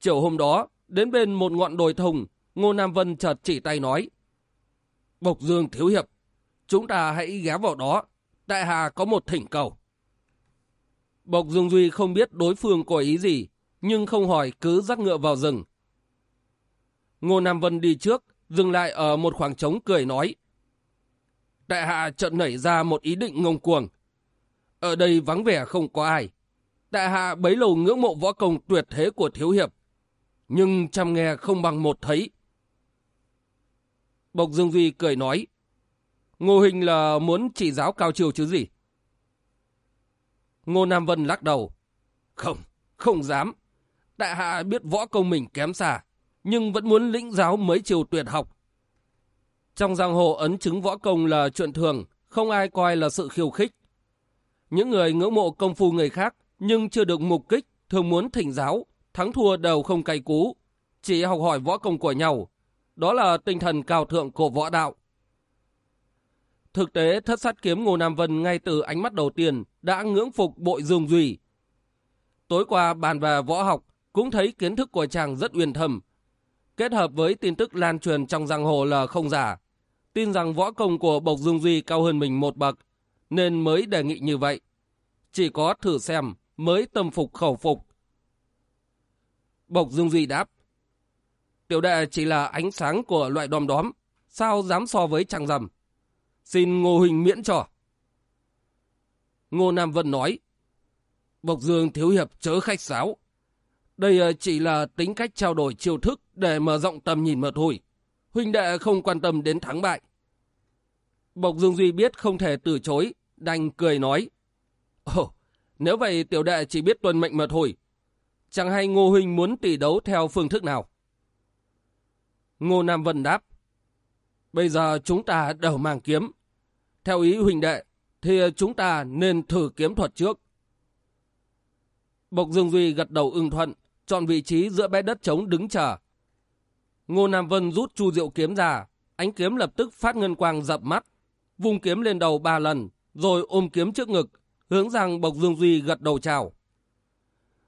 Speaker 1: Chiều hôm đó, đến bên một ngọn đồi thùng, Ngô Nam Vân chợt chỉ tay nói. Bộc Dương Thiếu Hiệp, chúng ta hãy ghé vào đó, đại hà có một thỉnh cầu. Bộc Dương Duy không biết đối phương có ý gì, nhưng không hỏi cứ dắt ngựa vào rừng. Ngô Nam Vân đi trước, dừng lại ở một khoảng trống cười nói. Đại hạ chợt nảy ra một ý định ngông cuồng. Ở đây vắng vẻ không có ai. Đại hạ bấy lâu ngưỡng mộ võ công tuyệt thế của thiếu hiệp. Nhưng chăm nghe không bằng một thấy. Bộc Dương Duy cười nói. Ngô Hình là muốn chỉ giáo cao chiều chứ gì? Ngô Nam Vân lắc đầu. Không, không dám. Đại hạ biết võ công mình kém xa, nhưng vẫn muốn lĩnh giáo mấy chiều tuyệt học. Trong giang hồ ấn chứng võ công là chuyện thường, không ai coi là sự khiêu khích. Những người ngưỡng mộ công phu người khác nhưng chưa được mục kích thường muốn thỉnh giáo, thắng thua đều không cay cú, chỉ học hỏi võ công của nhau. Đó là tinh thần cao thượng của võ đạo. Thực tế, thất sát kiếm Ngô Nam Vân ngay từ ánh mắt đầu tiên đã ngưỡng phục bội Dương Duy. Tối qua bàn về võ học, cũng thấy kiến thức của chàng rất uyên thâm. Kết hợp với tin tức lan truyền trong giang hồ là không giả. Tin rằng võ công của Bộc Dương Duy cao hơn mình một bậc, nên mới đề nghị như vậy. Chỉ có thử xem mới tâm phục khẩu phục. Bộc Dương Duy đáp. Tiểu đệ chỉ là ánh sáng của loại đom đóm, sao dám so với chàng rằm. Xin Ngô Huỳnh miễn trò. Ngô Nam Vân nói, Bộc Dương Thiếu Hiệp chớ khách sáo. Đây ờ, chỉ là tính cách trao đổi chiêu thức để mở rộng tầm nhìn mà thôi. Huynh đệ không quan tâm đến thắng bại. Bộc Dương Duy biết không thể từ chối, đành cười nói. Ồ, nếu vậy tiểu đệ chỉ biết tuân mệnh mà thôi. Chẳng hay Ngô Huynh muốn tỷ đấu theo phương thức nào. Ngô Nam Vân đáp. Bây giờ chúng ta đều mang kiếm. Theo ý huynh đệ, thì chúng ta nên thử kiếm thuật trước. Bộc Dương Duy gật đầu ưng thuận, chọn vị trí giữa bãi đất trống đứng chờ. Ngô Nam Vân rút chu diệu kiếm ra, ánh kiếm lập tức phát ngân quang dập mắt, vung kiếm lên đầu ba lần, rồi ôm kiếm trước ngực, hướng rằng Bộc Dương Duy gật đầu chào.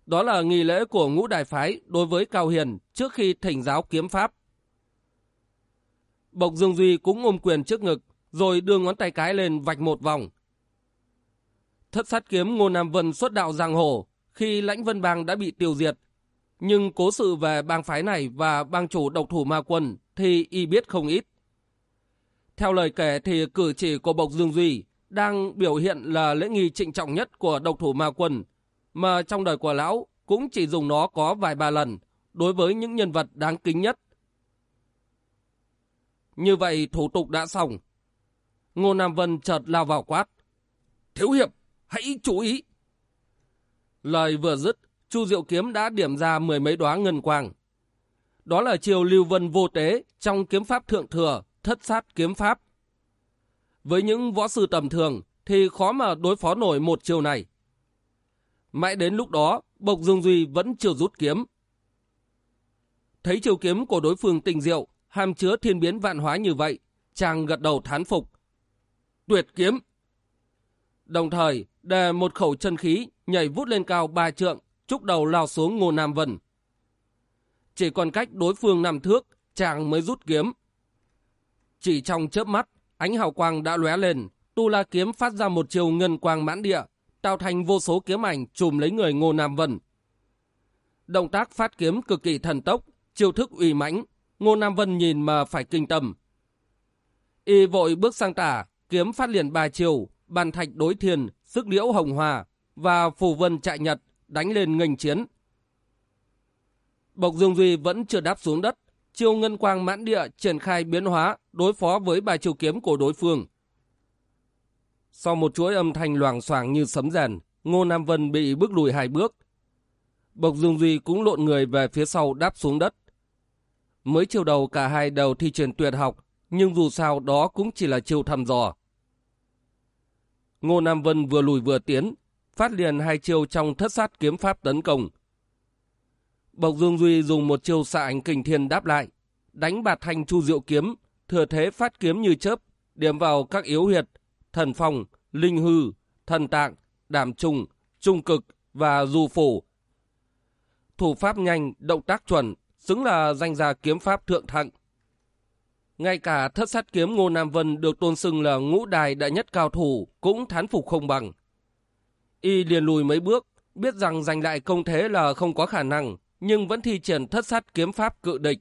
Speaker 1: Đó là nghi lễ của ngũ đại phái đối với Cao Hiền trước khi thỉnh giáo kiếm pháp. Bộc Dương Duy cũng ôm quyền trước ngực, rồi đưa ngón tay cái lên vạch một vòng. Thất sát kiếm Ngô Nam Vân xuất đạo giang hồ khi lãnh vân bang đã bị tiêu diệt. Nhưng cố sự về bang phái này và bang chủ độc thủ ma quân thì y biết không ít. Theo lời kể thì cử chỉ của Bộc Dương Duy đang biểu hiện là lễ nghi trịnh trọng nhất của độc thủ ma quân, mà trong đời của lão cũng chỉ dùng nó có vài ba lần đối với những nhân vật đáng kính nhất. Như vậy thủ tục đã xong. Ngô Nam Vân chợt lao vào quát. Thiếu hiệp, hãy chú ý. Lời vừa dứt, Chu Diệu Kiếm đã điểm ra mười mấy đóa ngân quang. Đó là chiều lưu vân vô tế trong kiếm pháp thượng thừa, thất sát kiếm pháp. Với những võ sư tầm thường thì khó mà đối phó nổi một chiều này. Mãi đến lúc đó, Bộc Dương Duy vẫn chưa rút kiếm. Thấy chiều kiếm của đối phương tình diệu, hàm chứa thiên biến vạn hóa như vậy, chàng gật đầu thán phục. Tuyệt kiếm! Đồng thời, đè một khẩu chân khí nhảy vút lên cao ba trượng, trúc đầu lao xuống Ngô Nam Vân. Chỉ còn cách đối phương nằm thước, chàng mới rút kiếm. Chỉ trong chớp mắt, ánh hào quang đã lóe lên, tu la kiếm phát ra một chiều ngân quang mãn địa, tạo thành vô số kiếm ảnh chùm lấy người Ngô Nam Vân. Động tác phát kiếm cực kỳ thần tốc, chiêu thức uy mãnh, Ngô Nam Vân nhìn mà phải kinh tâm. Y vội bước sang tả, kiếm phát liền ba chiều, bàn thạch đối thiền, sức liễu hồng hòa và phù vân chạy nhật, đánh lên nghênh chiến. Bộc Dương Duy vẫn chưa đáp xuống đất, chiêu ngân quang mãn địa triển khai biến hóa đối phó với bài chiêu kiếm của đối phương. Sau một chuỗi âm thanh loảng xoảng như sấm rèn, Ngô Nam Vân bị bước lùi hai bước. Bộc Dương Duy cũng lộn người về phía sau đáp xuống đất. Mới chiều đầu cả hai đều thi triển tuyệt học, nhưng dù sao đó cũng chỉ là chiêu thăm dò. Ngô Nam Vân vừa lùi vừa tiến, phát liền hai chiêu trong thất sát kiếm pháp tấn công. Bộc Dương Duy dùng một chiêu xạ ảnh kình thiên đáp lại, đánh bạt thanh chu diệu kiếm, thừa thế phát kiếm như chớp, điểm vào các yếu huyệt, thần phong, linh hư, thần tạng, đảm trùng, trung cực và du phủ. Thủ pháp nhanh, động tác chuẩn, xứng là danh gia kiếm pháp thượng thặng. Ngay cả thất sát kiếm Ngô Nam Vân được tôn xưng là ngũ đài đại nhất cao thủ cũng thán phục không bằng. Y liền lùi mấy bước, biết rằng giành lại công thế là không có khả năng, nhưng vẫn thi triển thất sát kiếm pháp cự địch.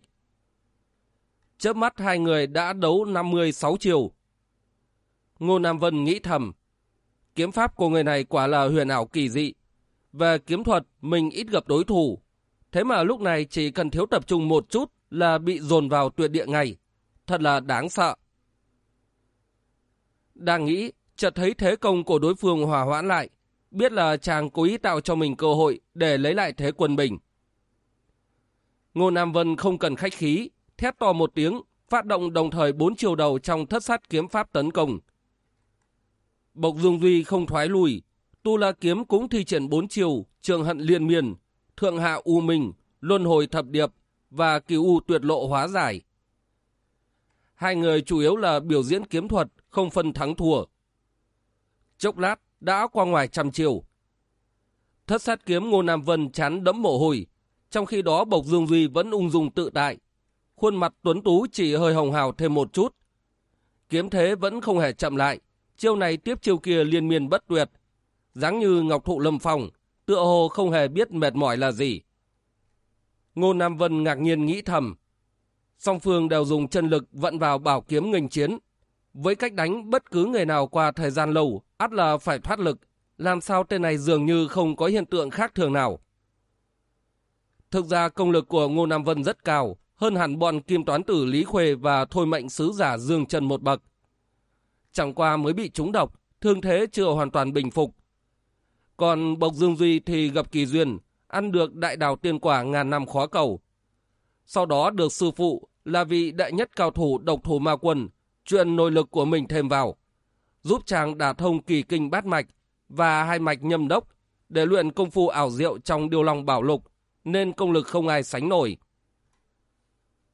Speaker 1: Chớp mắt hai người đã đấu 56 chiều. Ngô Nam Vân nghĩ thầm, kiếm pháp của người này quả là huyền ảo kỳ dị. Về kiếm thuật, mình ít gặp đối thủ. Thế mà lúc này chỉ cần thiếu tập trung một chút là bị dồn vào tuyệt địa ngay. Thật là đáng sợ. Đang nghĩ, chợt thấy thế công của đối phương hòa hoãn lại. Biết là chàng cố ý tạo cho mình cơ hội để lấy lại thế quân bình. Ngô Nam Vân không cần khách khí, thét to một tiếng, phát động đồng thời bốn chiều đầu trong thất sát kiếm pháp tấn công. Bộc Dương Duy không thoái lùi, Tu La Kiếm cũng thi triển bốn chiều, trường hận liên miên, thượng hạ u minh, luân hồi thập điệp và kỳ u tuyệt lộ hóa giải. Hai người chủ yếu là biểu diễn kiếm thuật, không phân thắng thua. Chốc lát, đã qua ngoài trăm chiều. Thất sát kiếm Ngô Nam Vân chán đẫm mồ hôi, trong khi đó Bộc Dương Duy vẫn ung dung tự tại. Khuôn mặt tuấn tú chỉ hơi hồng hào thêm một chút. Kiếm thế vẫn không hề chậm lại, chiêu này tiếp chiêu kia liên miên bất tuyệt. dáng như ngọc thụ lâm phong, tựa hồ không hề biết mệt mỏi là gì. Ngô Nam Vân ngạc nhiên nghĩ thầm. Song phương đều dùng chân lực vận vào bảo kiếm nghênh chiến. Với cách đánh bất cứ người nào qua thời gian lâu, ắt là phải thoát lực. Làm sao tên này dường như không có hiện tượng khác thường nào. Thực ra công lực của Ngô Nam Vân rất cao, hơn hẳn bọn kim toán tử Lý Khuê và thôi mệnh sứ giả Dương Trần một bậc. Chẳng qua mới bị trúng độc, thương thế chưa hoàn toàn bình phục. Còn Bộc Dương Duy thì gặp kỳ duyên, ăn được đại đào tiên quả ngàn năm khó cầu. Sau đó được sư phụ là vị đại nhất cao thủ độc thủ ma quân, chuyện nội lực của mình thêm vào, giúp chàng đả thông kỳ kinh bát mạch và hai mạch nhâm đốc để luyện công phu ảo diệu trong điều lòng bảo lục, nên công lực không ai sánh nổi.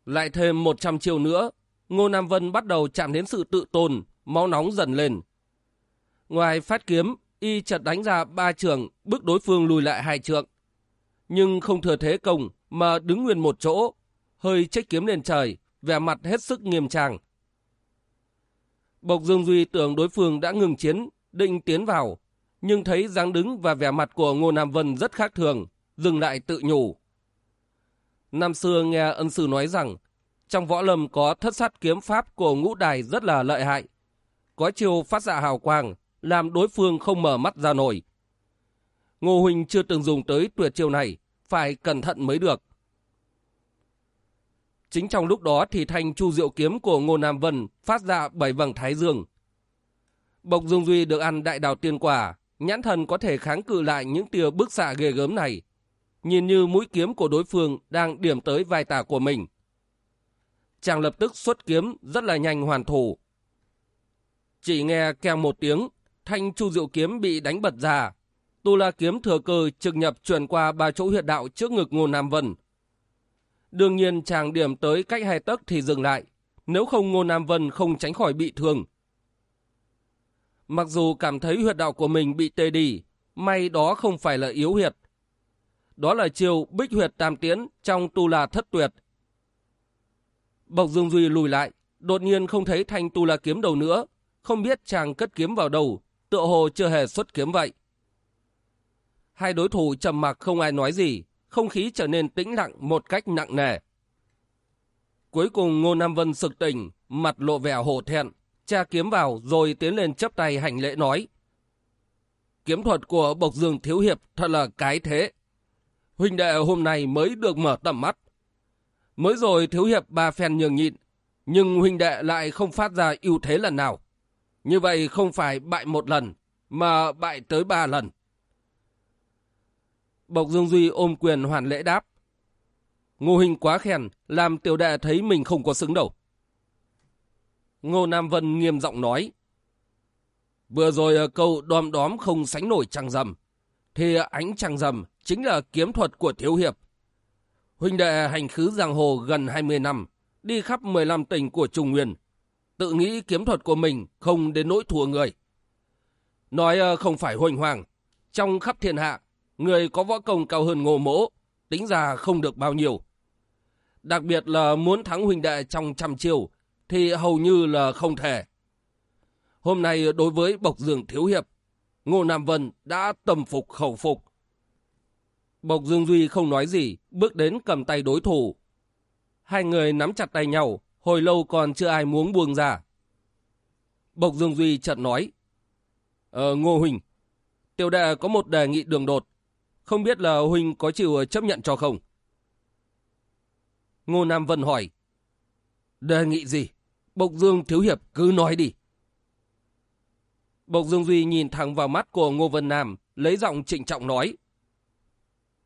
Speaker 1: Lại thêm 100 chiều nữa, Ngô Nam Vân bắt đầu chạm đến sự tự tồn máu nóng dần lên. Ngoài phát kiếm, y chợt đánh ra ba trường, bước đối phương lùi lại hai trượng. Nhưng không thừa thế công, mà đứng nguyên một chỗ, hơi trách kiếm lên trời, vẻ mặt hết sức nghiêm trang. Bộc Dương Duy tưởng đối phương đã ngừng chiến, định tiến vào, nhưng thấy dáng đứng và vẻ mặt của Ngô Nam Vân rất khác thường, dừng lại tự nhủ. Năm xưa nghe ân sư nói rằng, trong võ lâm có thất sát kiếm pháp của ngũ đài rất là lợi hại. Có chiều phát dạ hào quang, làm đối phương không mở mắt ra nổi. Ngô Huỳnh chưa từng dùng tới tuyệt chiêu này, phải cẩn thận mới được. Chính trong lúc đó thì thanh chu diệu kiếm của Ngô Nam Vân phát ra bảy vầng thái dương. Bộc Dương Duy được ăn đại đào tiên quả, nhãn thần có thể kháng cự lại những tia bức xạ ghê gớm này. Nhìn như mũi kiếm của đối phương đang điểm tới vai tả của mình. Chàng lập tức xuất kiếm rất là nhanh hoàn thủ. Chỉ nghe kèo một tiếng, thanh chu diệu kiếm bị đánh bật ra. Tu la kiếm thừa cơ trực nhập chuyển qua ba chỗ huyệt đạo trước ngực Ngô Nam Vân. Đương nhiên chàng điểm tới cách hai tấc thì dừng lại, nếu không Ngô Nam Vân không tránh khỏi bị thương. Mặc dù cảm thấy huyệt đạo của mình bị tê đi, may đó không phải là yếu huyệt. Đó là chiều bích huyệt tam tiến trong tu la thất tuyệt. Bộc Dương Duy lùi lại, đột nhiên không thấy thanh tu la kiếm đầu nữa, không biết chàng cất kiếm vào đầu, tựa hồ chưa hề xuất kiếm vậy. Hai đối thủ trầm mặc không ai nói gì, không khí trở nên tĩnh lặng một cách nặng nề. Cuối cùng Ngô Nam Vân sực tỉnh, mặt lộ vẻ hổ thẹn, cha kiếm vào rồi tiến lên chấp tay hành lễ nói. Kiếm thuật của Bộc Dương Thiếu Hiệp thật là cái thế. Huynh đệ hôm nay mới được mở tầm mắt. Mới rồi Thiếu Hiệp ba phen nhường nhịn, nhưng huynh đệ lại không phát ra ưu thế lần nào. Như vậy không phải bại một lần, mà bại tới ba lần. Bộc Dương Duy ôm quyền hoàn lễ đáp. Ngô Hình quá khen, làm tiểu đệ thấy mình không có xứng đầu. Ngô Nam Vân nghiêm giọng nói. Vừa rồi ờ, câu đom đóm không sánh nổi trăng rằm. Thì ánh trăng rằm chính là kiếm thuật của thiếu hiệp. Huynh đệ hành khứ giang hồ gần 20 năm, đi khắp 15 tỉnh của Trung Nguyên. Tự nghĩ kiếm thuật của mình không đến nỗi thua người. Nói ờ, không phải hoành hoàng, trong khắp thiên hạ người có võ công cao hơn ngô mỗ, tính ra không được bao nhiêu. Đặc biệt là muốn thắng huynh đệ trong trăm chiều thì hầu như là không thể. Hôm nay đối với Bộc Dương Thiếu Hiệp, Ngô Nam Vân đã tâm phục khẩu phục. Bộc Dương Duy không nói gì, bước đến cầm tay đối thủ. Hai người nắm chặt tay nhau, hồi lâu còn chưa ai muốn buông ra. Bộc Dương Duy chợt nói. Ờ, Ngô Huỳnh, tiểu đệ có một đề nghị đường đột. Không biết là Huỳnh có chịu ờ, chấp nhận cho không? Ngô Nam Vân hỏi. Đề nghị gì? Bộc Dương Thiếu Hiệp cứ nói đi. Bộc Dương Duy nhìn thẳng vào mắt của Ngô Vân Nam, lấy giọng trịnh trọng nói.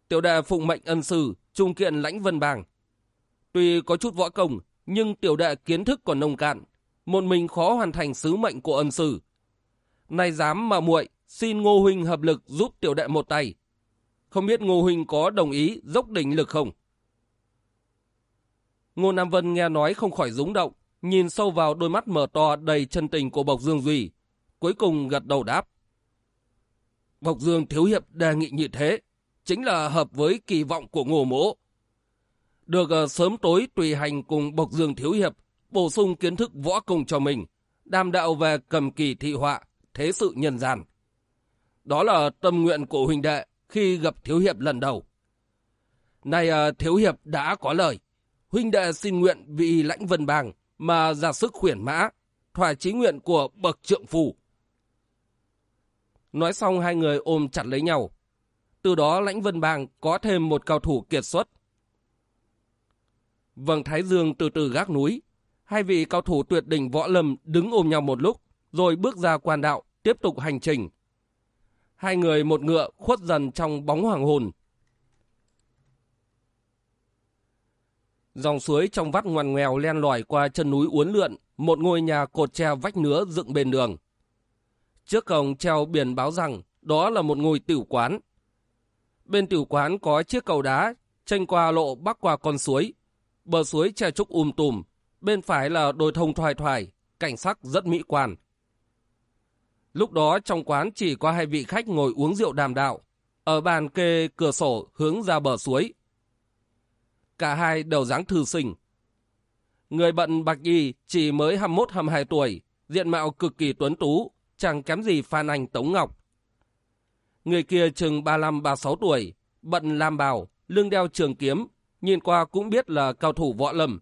Speaker 1: Tiểu đệ phụng mệnh ân sư, trung kiện lãnh vân bàng. Tuy có chút võ công, nhưng tiểu đệ kiến thức còn nông cạn, một mình khó hoàn thành sứ mệnh của ân sư. Này dám mà muội, xin Ngô Huynh hợp lực giúp tiểu đệ một tay. Không biết Ngô Huynh có đồng ý dốc đỉnh lực không? Ngô Nam Vân nghe nói không khỏi rúng động, nhìn sâu vào đôi mắt mở to đầy chân tình của Bộc Dương Duy. Cuối cùng gật đầu đáp. Bộc Dương Thiếu Hiệp đề nghị như thế, chính là hợp với kỳ vọng của Ngô Mỗ. Được ờ, sớm tối tùy hành cùng Bộc Dương Thiếu Hiệp, bổ sung kiến thức võ công cho mình, đam đạo về cầm kỳ thị họa, thế sự nhân gian. Đó là tâm nguyện của huynh đệ khi gặp Thiếu Hiệp lần đầu. Này uh, Thiếu Hiệp đã có lời, huynh đệ xin nguyện vì lãnh vân bang mà ra sức khuyển mã, thỏa chí nguyện của bậc trượng phù. Nói xong hai người ôm chặt lấy nhau. Từ đó lãnh vân bang có thêm một cao thủ kiệt xuất. Vầng Thái Dương từ từ gác núi. Hai vị cao thủ tuyệt đỉnh võ lâm đứng ôm nhau một lúc, rồi bước ra quan đạo, tiếp tục hành trình. Hai người một ngựa khuất dần trong bóng hoàng hồn. Dòng suối trong vắt ngoằn nghèo len lỏi qua chân núi uốn lượn, một ngôi nhà cột tre vách nứa dựng bên đường. Trước cổng treo biển báo rằng đó là một ngôi tiểu quán. Bên tiểu quán có chiếc cầu đá, tranh qua lộ bắc qua con suối. Bờ suối che trúc um tùm, bên phải là đồi thông thoải thoải, cảnh sắc rất mỹ quan. Lúc đó trong quán chỉ có hai vị khách ngồi uống rượu đàm đạo, ở bàn kê cửa sổ hướng ra bờ suối. Cả hai đều dáng thư sinh. Người bận bạch y chỉ mới 21-22 tuổi, diện mạo cực kỳ tuấn tú, chẳng kém gì Phan Anh Tống Ngọc. Người kia chừng 35-36 tuổi, bận lam bào, lưng đeo trường kiếm, nhìn qua cũng biết là cao thủ võ lâm.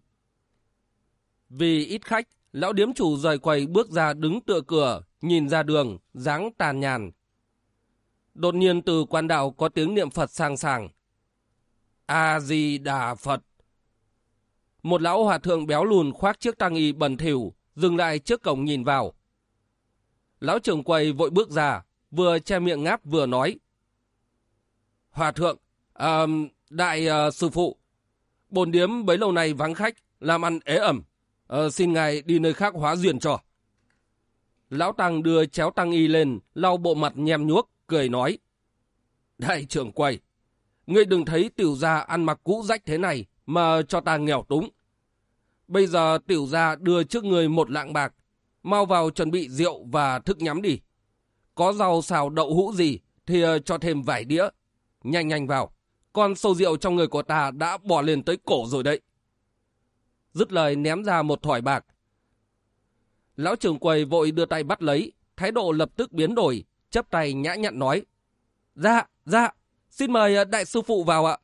Speaker 1: Vì ít khách, lão điếm chủ rời quầy bước ra đứng tựa cửa, nhìn ra đường, dáng tàn nhàn. Đột nhiên từ quan đạo có tiếng niệm Phật sang sàng. A-di-đà Phật. Một lão hòa thượng béo lùn khoác chiếc tăng y bẩn thỉu dừng lại trước cổng nhìn vào. Lão trưởng quầy vội bước ra, vừa che miệng ngáp vừa nói. Hòa thượng, à, đại à, sư phụ, bồn điếm bấy lâu nay vắng khách, làm ăn ế ẩm. À, xin ngài đi nơi khác hóa duyên cho. Lão Tăng đưa chéo Tăng y lên, lau bộ mặt nhem nhuốc, cười nói. Đại trưởng quầy, ngươi đừng thấy tiểu gia ăn mặc cũ rách thế này mà cho ta nghèo túng. Bây giờ tiểu gia đưa trước người một lạng bạc, mau vào chuẩn bị rượu và thức nhắm đi. Có rau xào đậu hũ gì thì ờ, cho thêm vài đĩa. Nhanh nhanh vào, con sâu rượu trong người của ta đã bỏ lên tới cổ rồi đấy. Dứt lời ném ra một thỏi bạc. Lão trưởng quầy vội đưa tay bắt lấy, thái độ lập tức biến đổi, chấp tay nhã nhặn nói. Dạ, dạ, xin mời à, đại sư phụ vào ạ.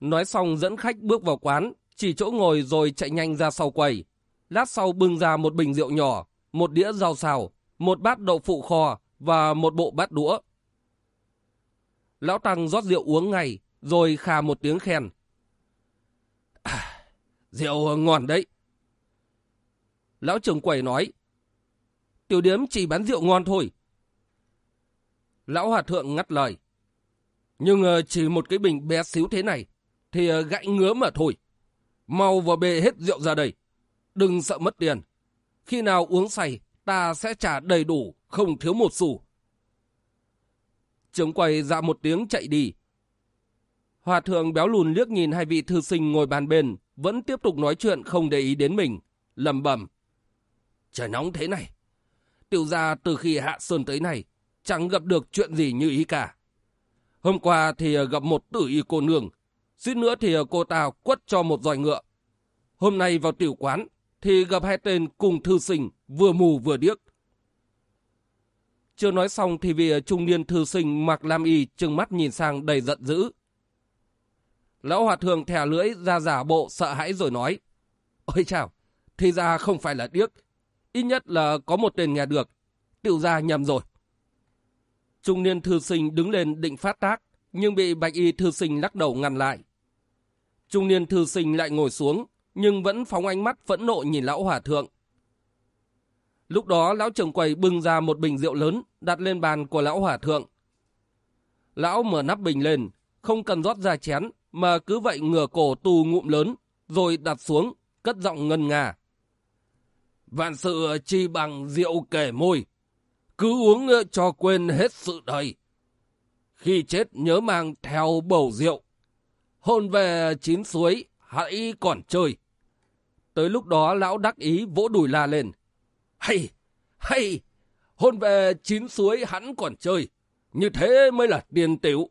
Speaker 1: Nói xong dẫn khách bước vào quán, chỉ chỗ ngồi rồi chạy nhanh ra sau quầy. Lát sau bưng ra một bình rượu nhỏ, một đĩa rau xào, một bát đậu phụ kho và một bộ bát đũa. Lão Tăng rót rượu uống ngay, rồi khà một tiếng khen. À, rượu ngon đấy. Lão trưởng quầy nói, tiểu điếm chỉ bán rượu ngon thôi. Lão hòa thượng ngắt lời, nhưng ờ, chỉ một cái bình bé xíu thế này, thì ờ, gãy ngứa mà thôi. Mau vào bê hết rượu ra đây. Đừng sợ mất tiền. Khi nào uống say, ta sẽ trả đầy đủ, không thiếu một xu. Trưởng quầy dạ một tiếng chạy đi. Hòa thượng béo lùn liếc nhìn hai vị thư sinh ngồi bàn bên, vẫn tiếp tục nói chuyện không để ý đến mình, lầm bẩm. Trời nóng thế này. Tiểu ra từ khi hạ sơn tới này, chẳng gặp được chuyện gì như ý cả. Hôm qua thì ờ, gặp một tử y cô nương, suýt nữa thì ờ, cô ta quất cho một dòi ngựa. Hôm nay vào tiểu quán, thì gặp hai tên cùng thư sinh, vừa mù vừa điếc. Chưa nói xong thì vị ờ, trung niên thư sinh mặc lam y trừng mắt nhìn sang đầy giận dữ. Lão hòa thượng thẻ lưỡi ra giả bộ sợ hãi rồi nói. Ôi chào, thì ra không phải là điếc. Ít nhất là có một tên nghe được. Tiểu ra nhầm rồi. Trung niên thư sinh đứng lên định phát tác, nhưng bị bạch y thư sinh lắc đầu ngăn lại. Trung niên thư sinh lại ngồi xuống, nhưng vẫn phóng ánh mắt phẫn nộ nhìn lão hòa thượng. Lúc đó lão trưởng quầy bưng ra một bình rượu lớn đặt lên bàn của lão hòa thượng. Lão mở nắp bình lên, không cần rót ra chén, mà cứ vậy ngửa cổ tù ngụm lớn, rồi đặt xuống, cất giọng ngân nga. Vạn sự chi bằng rượu kể môi, cứ uống cho quên hết sự đời. Khi chết nhớ mang theo bầu rượu, hôn về chín suối, hãy còn chơi. Tới lúc đó lão đắc ý vỗ đùi la lên. Hay, hay, hôn về chín suối hắn còn chơi. Như thế mới là tiền tiểu.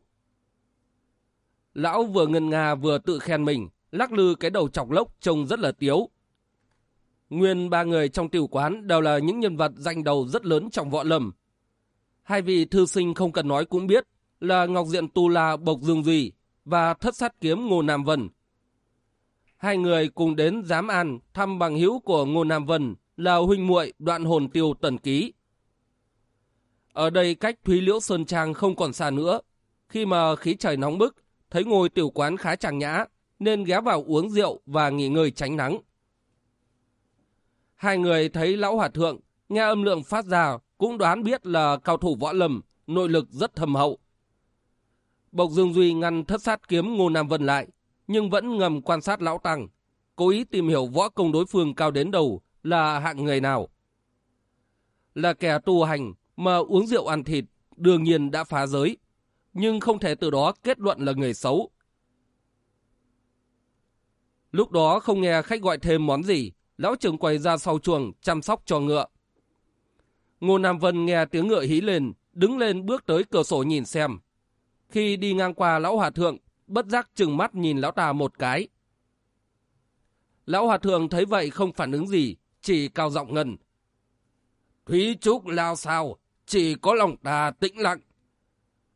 Speaker 1: Lão vừa ngân nga vừa tự khen mình, lắc lư cái đầu chọc lốc trông rất là tiếu. Nguyên ba người trong tiểu quán đều là những nhân vật danh đầu rất lớn trong võ lâm. Hai vị thư sinh không cần nói cũng biết là Ngọc Diện Tu La Bộc Dương Duy và Thất Sát Kiếm Ngô Nam Vân. Hai người cùng đến giám an thăm bằng hữu của Ngô Nam Vân là huynh muội đoạn hồn tiêu tần ký. Ở đây cách Thúy Liễu Sơn Trang không còn xa nữa. Khi mà khí trời nóng bức, thấy ngồi tiểu quán khá chẳng nhã, nên ghé vào uống rượu và nghỉ ngơi tránh nắng. Hai người thấy lão hòa thượng, nghe âm lượng phát ra, cũng đoán biết là cao thủ võ lâm, nội lực rất thầm hậu. Bộc Dương Duy ngăn thất sát kiếm Ngô Nam Vân lại, nhưng vẫn ngầm quan sát lão tăng, cố ý tìm hiểu võ công đối phương cao đến đầu là hạng người nào. Là kẻ tu hành mà uống rượu ăn thịt, đương nhiên đã phá giới, nhưng không thể từ đó kết luận là người xấu. Lúc đó không nghe khách gọi thêm món gì, lão trưởng quầy ra sau chuồng chăm sóc cho ngựa. Ngô Nam Vân nghe tiếng ngựa hí lên, đứng lên bước tới cửa sổ nhìn xem. Khi đi ngang qua lão hòa thượng, bất giác chừng mắt nhìn lão ta một cái. Lão hòa thượng thấy vậy không phản ứng gì, chỉ cao giọng ngân. Thúy Trúc lao sao, chỉ có lòng ta tĩnh lặng.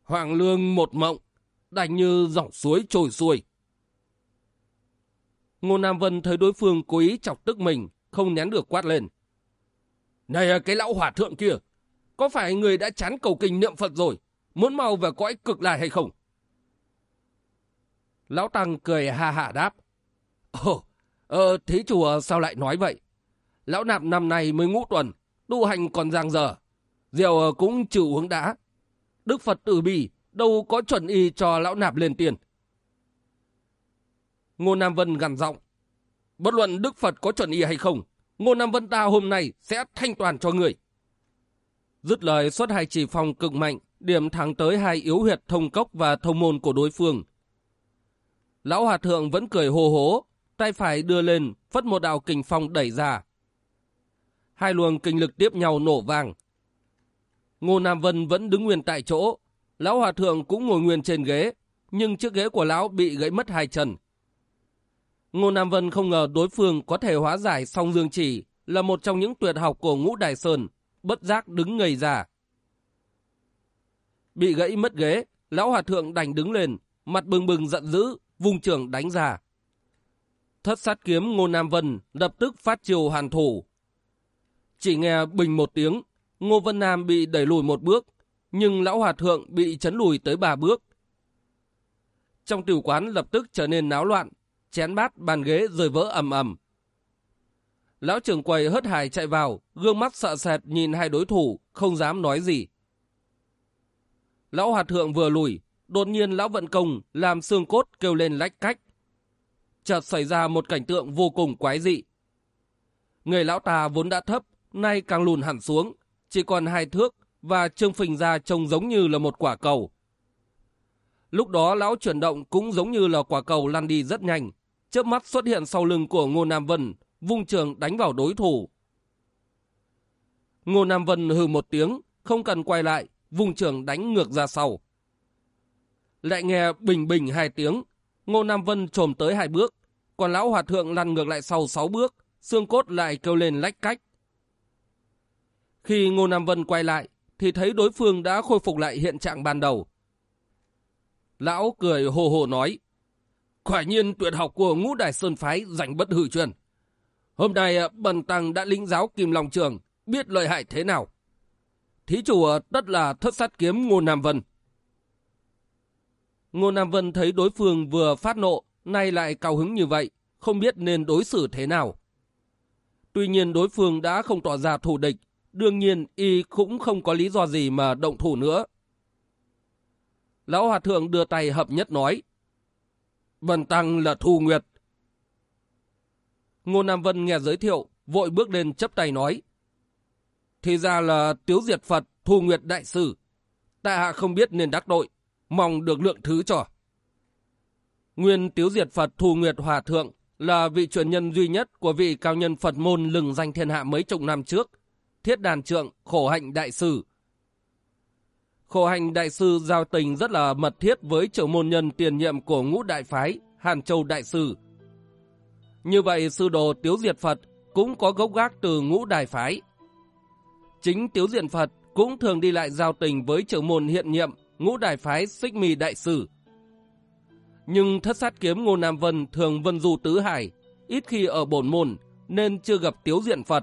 Speaker 1: Hoàng lương một mộng, đành như dòng suối trồi xuôi. Ngô Nam Vân thấy đối phương cố ý chọc tức mình, không nén được quát lên. Này à, cái lão hỏa thượng kia, có phải người đã chán cầu kinh niệm Phật rồi, muốn mau về cõi cực lại hay không? Lão Tăng cười ha hạ đáp. Ồ, ờ, thế chùa ờ, sao lại nói vậy? Lão nạp năm nay mới ngũ tuần, tu hành còn giang dở. Rượu ờ, cũng chịu uống đã. Đức Phật tử bì, đâu có chuẩn y cho lão nạp lên tiền. Ngô Nam Vân gằn giọng. Bất luận Đức Phật có chuẩn y hay không, Ngô Nam Vân ta hôm nay sẽ thanh toàn cho người. Dứt lời xuất hai chỉ phòng cực mạnh, điểm thẳng tới hai yếu huyệt thông cốc và thông môn của đối phương. Lão Hòa Thượng vẫn cười hồ hố, tay phải đưa lên, phất một đạo kình phong đẩy ra. Hai luồng kinh lực tiếp nhau nổ vàng. Ngô Nam Vân vẫn đứng nguyên tại chỗ, Lão Hòa Thượng cũng ngồi nguyên trên ghế, nhưng chiếc ghế của Lão bị gãy mất hai chân. Ngô Nam Vân không ngờ đối phương có thể hóa giải song dương chỉ là một trong những tuyệt học của ngũ Đại Sơn, bất giác đứng ngây ra. Bị gãy mất ghế, Lão Hòa Thượng đành đứng lên, mặt bừng bừng giận dữ, vùng trường đánh ra. Thất sát kiếm Ngô Nam Vân lập tức phát chiều hàn thủ. Chỉ nghe bình một tiếng, Ngô Vân Nam bị đẩy lùi một bước, nhưng Lão Hòa Thượng bị chấn lùi tới ba bước. Trong tiểu quán lập tức trở nên náo loạn, chén bát bàn ghế rơi vỡ ầm ầm. Lão trưởng quầy hớt hải chạy vào, gương mắt sợ sệt nhìn hai đối thủ, không dám nói gì. Lão Hòa Thượng vừa lùi, đột nhiên lão vận công làm xương cốt kêu lên lách cách. Chợt xảy ra một cảnh tượng vô cùng quái dị. Người lão ta vốn đã thấp, nay càng lùn hẳn xuống, chỉ còn hai thước và trương phình ra trông giống như là một quả cầu. Lúc đó lão chuyển động cũng giống như là quả cầu lăn đi rất nhanh, chớp mắt xuất hiện sau lưng của Ngô Nam Vân, vung trường đánh vào đối thủ. Ngô Nam Vân hừ một tiếng, không cần quay lại, vung trường đánh ngược ra sau. Lại nghe bình bình hai tiếng, Ngô Nam Vân trồm tới hai bước, còn lão hòa thượng lăn ngược lại sau sáu bước, xương cốt lại kêu lên lách cách. Khi Ngô Nam Vân quay lại, thì thấy đối phương đã khôi phục lại hiện trạng ban đầu. Lão cười hồ hồ nói, quả nhiên tuyệt học của ngũ đại sơn phái giành bất hư truyền. Hôm nay à, bần tăng đã lĩnh giáo kim long trường, biết lợi hại thế nào. Thí chủ à, tất là thất sát kiếm Ngô Nam Vân. Ngô Nam Vân thấy đối phương vừa phát nộ, nay lại cao hứng như vậy, không biết nên đối xử thế nào. Tuy nhiên đối phương đã không tỏ ra thù địch, đương nhiên y cũng không có lý do gì mà động thủ nữa. Lão Hòa Thượng đưa tay hợp nhất nói, Vân Tăng là Thu Nguyệt. Ngô Nam Vân nghe giới thiệu, vội bước lên chấp tay nói, Thì ra là Tiếu Diệt Phật Thu Nguyệt Đại Sư. ta hạ không biết nên đắc đội, mong được lượng thứ cho. Nguyên Tiếu Diệt Phật Thu Nguyệt Hòa Thượng là vị truyền nhân duy nhất của vị cao nhân Phật môn lừng danh thiên hạ mấy chục năm trước, thiết đàn trượng khổ hạnh đại sư. Khổ hành đại sư giao tình rất là mật thiết với trưởng môn nhân tiền nhiệm của ngũ đại phái, Hàn Châu đại sư. Như vậy sư đồ Tiếu Diệt Phật cũng có gốc gác từ ngũ đại phái. Chính Tiếu Diệt Phật cũng thường đi lại giao tình với trưởng môn hiện nhiệm ngũ đại phái Xích Mì đại sư. Nhưng thất sát kiếm Ngô Nam Vân thường vân du tứ hải, ít khi ở bổn môn, nên chưa gặp Tiếu Diện Phật.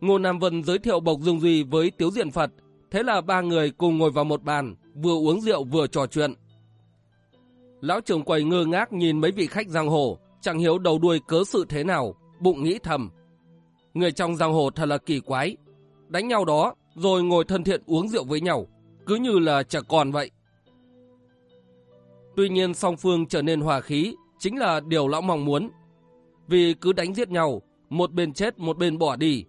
Speaker 1: Ngô Nam Vân giới thiệu Bộc Dương Duy với Tiếu Diện Phật, thế là ba người cùng ngồi vào một bàn, vừa uống rượu vừa trò chuyện. Lão trưởng quầy ngơ ngác nhìn mấy vị khách giang hồ, chẳng hiểu đầu đuôi cớ sự thế nào, bụng nghĩ thầm. Người trong giang hồ thật là kỳ quái, đánh nhau đó, rồi ngồi thân thiện uống rượu với nhau, cứ như là trẻ con vậy. Tuy nhiên song phương trở nên hòa khí chính là điều lão mong muốn. Vì cứ đánh giết nhau, một bên chết một bên bỏ đi.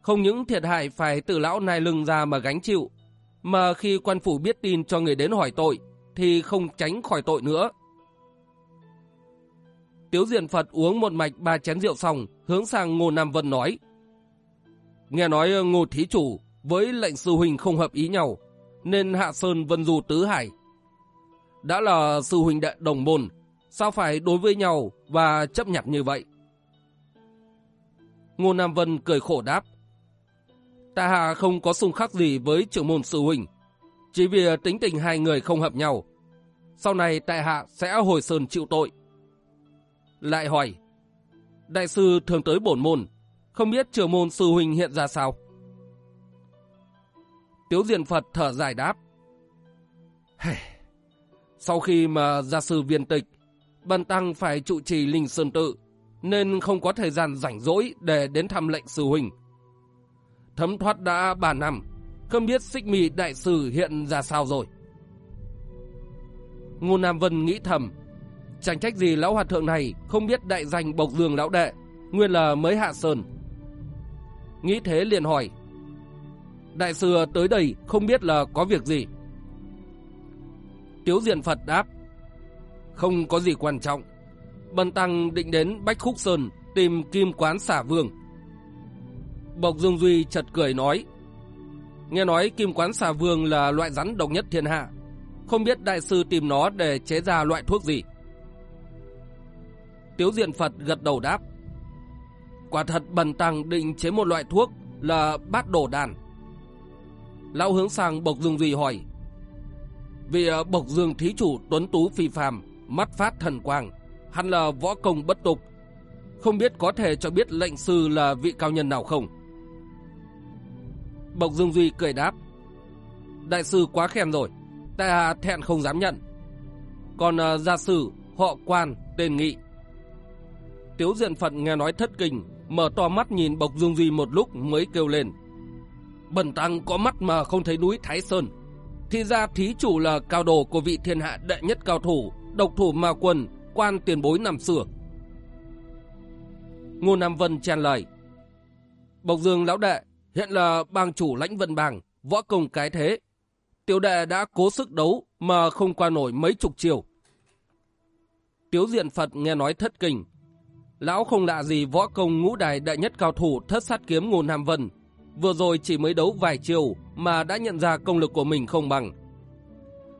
Speaker 1: Không những thiệt hại phải từ lão nai lưng ra mà gánh chịu, mà khi quan phủ biết tin cho người đến hỏi tội, thì không tránh khỏi tội nữa. Tiếu Diện Phật uống một mạch ba chén rượu xong, hướng sang Ngô Nam Vân nói. Nghe nói Ngô Thí Chủ với lệnh sư huynh không hợp ý nhau, nên Hạ Sơn Vân Du Tứ Hải đã là sư huynh đệ đồng môn, sao phải đối với nhau và chấp nhận như vậy? Ngô Nam Vân cười khổ đáp. Ta hạ không có xung khắc gì với trưởng môn sư huynh, chỉ vì tính tình hai người không hợp nhau. Sau này tại hạ sẽ hồi sơn chịu tội. Lại hỏi, đại sư thường tới bổn môn, không biết trưởng môn sư huynh hiện ra sao? Tiếu Diện Phật thở dài đáp. Sau khi mà gia sư viên tịch, Bần Tăng phải trụ trì Linh Sơn Tự, nên không có thời gian rảnh rỗi để đến thăm lệnh sư huynh. Thấm thoát đã 3 năm, không biết xích mì đại sư hiện ra sao rồi. Ngô Nam Vân nghĩ thầm, chẳng trách gì lão hòa thượng này không biết đại danh bộc dương lão đệ, nguyên là mới hạ sơn. Nghĩ thế liền hỏi, đại sư tới đây không biết là có việc gì. Tiếu Diện Phật đáp. Không có gì quan trọng. Bần Tăng định đến Bách Khúc Sơn tìm kim quán xả vương. Bộc Dương Duy chật cười nói. Nghe nói kim quán xà vương là loại rắn độc nhất thiên hạ. Không biết đại sư tìm nó để chế ra loại thuốc gì. Tiếu Diện Phật gật đầu đáp. Quả thật bần tăng định chế một loại thuốc là bát đổ đàn. Lão hướng sang Bộc Dương Duy hỏi. Vì ờ, bộc dương thí chủ tuấn tú phi phàm, mắt phát thần quang, hắn là võ công bất tục. Không biết có thể cho biết lệnh sư là vị cao nhân nào không? Bộc Dương Duy cười đáp. Đại sư quá khen rồi, tại hạ thẹn không dám nhận. Còn uh, gia sử, họ quan, tên nghị. Tiếu diện Phật nghe nói thất kinh, mở to mắt nhìn Bộc Dương Duy một lúc mới kêu lên. Bần tăng có mắt mà không thấy núi Thái Sơn, thì ra thí chủ là cao đồ của vị thiên hạ đệ nhất cao thủ, độc thủ ma quân, quan tiền bối năm xưa. Ngô Nam Vân chen lời. Bộc Dương lão đệ, hiện là bang chủ lãnh vân bang, võ công cái thế. Tiểu đệ đã cố sức đấu mà không qua nổi mấy chục chiều. Tiếu diện Phật nghe nói thất kinh. Lão không lạ gì võ công ngũ đài đại nhất cao thủ thất sát kiếm Ngô Nam Vân, vừa rồi chỉ mới đấu vài chiều mà đã nhận ra công lực của mình không bằng.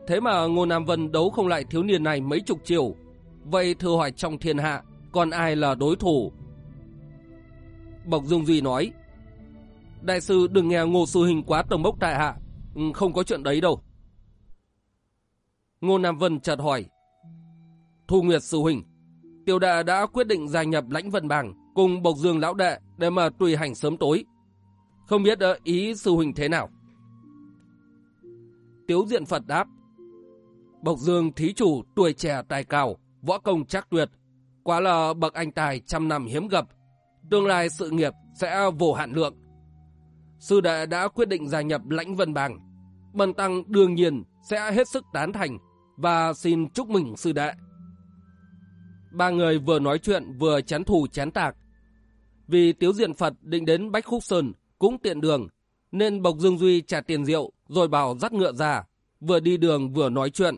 Speaker 1: Thế mà Ngô Nam Vân đấu không lại thiếu niên này mấy chục chiều. Vậy thử hỏi trong thiên hạ, còn ai là đối thủ? Bộc Dung Duy nói, Đại sư đừng nghe Ngô Sư Hình quá tầm bốc tại hạ. Ừ, không có chuyện đấy đâu. Ngô Nam Vân chợt hỏi. Thu Nguyệt Sư hình, tiểu đệ đã quyết định gia nhập lãnh vân bảng cùng Bộc Dương Lão Đệ để mà tùy hành sớm tối. Không biết ờ, ý Sư Huynh thế nào? Tiếu Diện Phật đáp. Bộc Dương thí chủ tuổi trẻ tài cao, võ công chắc tuyệt. Quá là bậc anh tài trăm năm hiếm gặp. Tương lai sự nghiệp sẽ vô hạn lượng. Sư đệ đã quyết định gia nhập lãnh vân bang. Bần tăng đương nhiên sẽ hết sức tán thành và xin chúc mừng sư đệ. Ba người vừa nói chuyện vừa chán thù chán tạc. Vì Tiếu Diện Phật định đến Bách Khúc Sơn cũng tiện đường, nên Bộc Dương Duy trả tiền rượu rồi bảo dắt ngựa ra, vừa đi đường vừa nói chuyện.